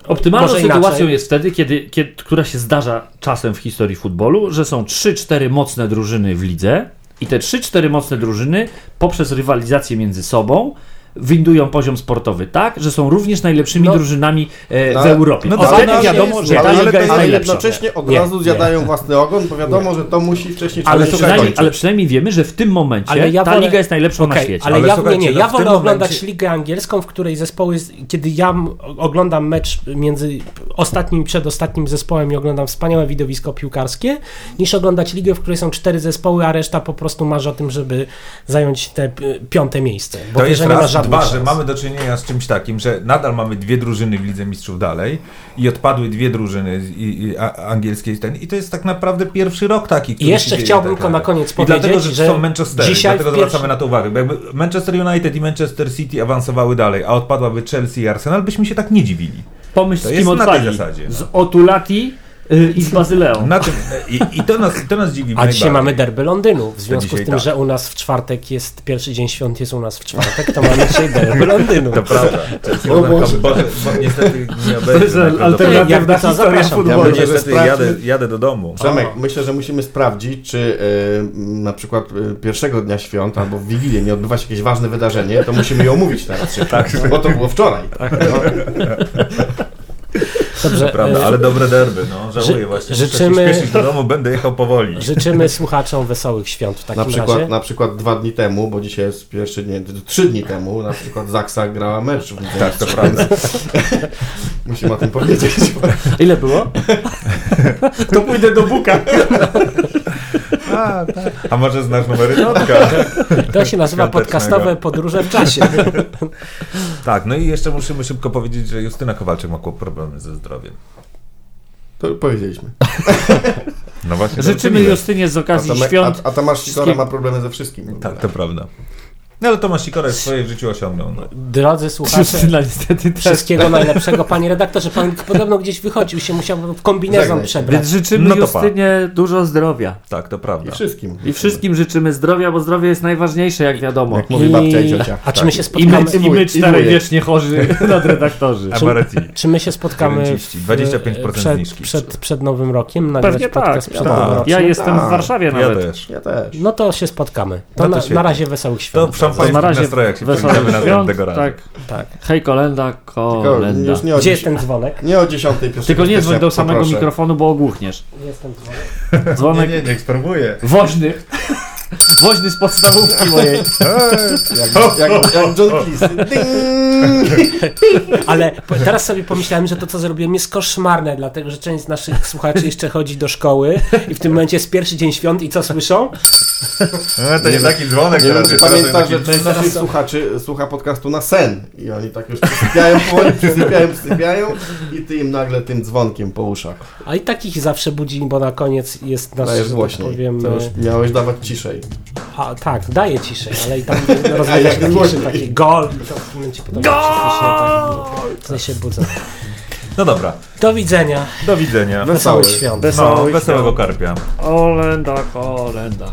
Optymalną sytuacją inaczej. jest wtedy, kiedy, kiedy, która się zdarza czasem w historii futbolu, że są 3-4 mocne drużyny w lidze i te 3-4 mocne drużyny poprzez rywalizację między sobą windują poziom sportowy tak, że są również najlepszymi No. drużynami e, No, w Europie. no wtedy no, ale wiadomo, jest- że ta ale, liga jest ale najlepsza. jednocześnie od Nie, razu nie. zjadają własny ogon, bo wiadomo, że to musi wcześniej Ale przynajmniej, ale przynajmniej wiemy, że w tym momencie Ale ja ta wolę- liga jest najlepszą na Okej, świecie. Ale, Ale ja nie, nie. no Ja wolę momencie- oglądać ligę angielską, w której zespoły, kiedy ja oglądam mecz między ostatnim i przedostatnim zespołem i oglądam wspaniałe widowisko piłkarskie, niż oglądać ligę, w której są cztery zespoły, a reszta po prostu marzy o tym, żeby zająć te piąte miejsce. Bo To wie, jest że nie ma raz, żadnych dwa, że mamy do czynienia z czymś takim, że nadal mamy dwie drużyny w Lidze Mistrzów dalej i odpadły dwie drużyny i, i, a, angielskiej ten, i to jest tak naprawdę pierwszy rok taki, I jeszcze chciałbym tak tylko na koniec I powiedzieć, dlatego, że, że są Manchestery, dzisiaj dlatego w zwracamy na to uwagę, bo jakby Manchester United i Manchester City awansowały dalej, a odpadłaby Chelsea i Arsenal, byśmy się tak nie dziwili. Pomyśl, To z jest kim odpali. zasadzie, no. Z Otulati i z Bazyleą. Na tym, i, i, to nas, to nas dziwi A dzisiaj mamy derby Londynów. W związku z tym, tak. że u nas w czwartek jest pierwszy dzień świąt, jest u nas w czwartek, to mamy dzisiaj derby Londynów. To prawda. Chelsea, O Boże. bo, bo niestety nie To obejrzy. jest alternatywna to historia zapraszam. Ja futbolu. bo niestety jadę, jadę do domu. Przemek, myślę, że musimy sprawdzić, czy e, na przykład e, pierwszego dnia świąt albo w Wigilię nie odbywa się jakieś ważne wydarzenie, to musimy je omówić teraz. tak, bo to było wczoraj. Dobrze, To prawda, ale dobre derby, no. Żałuję Ży- właśnie. życzymy- się śpieszyć do domu, będę jechał powoli. Życzymy słuchaczom wesołych świąt w takim Na przykład, razie. na przykład dwa dni temu, bo dzisiaj jest pierwszy dzień, trzy dni temu, na przykład Zaksa grała mecz w Lidze Tak, to prawda. <laughs> Musimy o tym powiedzieć. Ile było? to pójdę do Buka. <laughs> A, tak. A może znasz numery notka? To się nazywa podcastowe podróże w czasie. <laughs> Tak, no i jeszcze musimy szybko powiedzieć, że Justyna Kowalczyk ma problemy ze zdrowiem. To powiedzieliśmy. No właśnie. to Życzymy. Justynie z A, okazji Tomek, świąt. a, a Tomasz Sikora ma problemy ze wszystkim. Tak, to prawda. No ale Tomasz Sikora swoje w życiu osiągnął. No. Drodzy słuchacze, Justyna niestety też. wszystkiego najlepszego. Panie redaktorze, pan podobno gdzieś wychodził, się musiał w kombinezon się. przebrać. Więc życzymy No. Justynie dużo zdrowia. Tak, to I prawda. wszystkim. I wszystkim życzymy zdrowia, bo zdrowie jest najważniejsze, jak wiadomo. Jak mówi babcia i ciocia. A czy my się I my, spotkamy, i my I czterej wujek. wiecznie chorzy <laughs> nadredaktorzy. Amaretti. czy my się spotkamy Renciści. w- 25% przed, zniżki. przed, przed Nowym Rokiem? Pewnie tak. przed tak. Nowym Ja jestem w Tak. Warszawie Ja nawet. też. Ja też. No to się spotkamy. To, No to na, na razie wesołych To świąt. Na razie nastrojach się wesołych świąt. Tak. Tak. Hej kolenda, Tylko kolenda. już nie o, Gdzie jest ten dzwonek? nie o 10 pierwszej Tylko nie dzwoń do samego poproszę. mikrofonu, bo ogłuchniesz. Jest ten dzwonek. Nie, Dzwonek nie, niech spróbuję. woźny. <laughs> Woźny z podstawówki mojej. Jak, jak, jak John Cleese. <laughs> Ale teraz sobie pomyślałem, że to, co zrobiłem, jest koszmarne, dlatego że część z naszych słuchaczy jeszcze chodzi do szkoły i w tym momencie jest pierwszy dzień świąt i co słyszą? No, to nie taki dzwonek Nie teraz jest że część naszych słuchaczy słucha podcastu na sen i oni tak już przysypiają <laughs> powoli, przysypiają, przysypiają i ty im nagle tym dzwonkiem po uszach. A i takich zawsze budzi, bo na koniec jest nasz, Dajesz że tak głośniej. powiem... To już miałeś dawać ciszej. A, tak, daje ciszej, ale i tam <laughs> rozmawiasz jak taki, gol i to w tym momencie potem wszyscy się, tak, się budzą. No dobra, Do widzenia. do widzenia. Wesołych świąt. No, wesołego świąt. karpia. Kolenda, kolenda.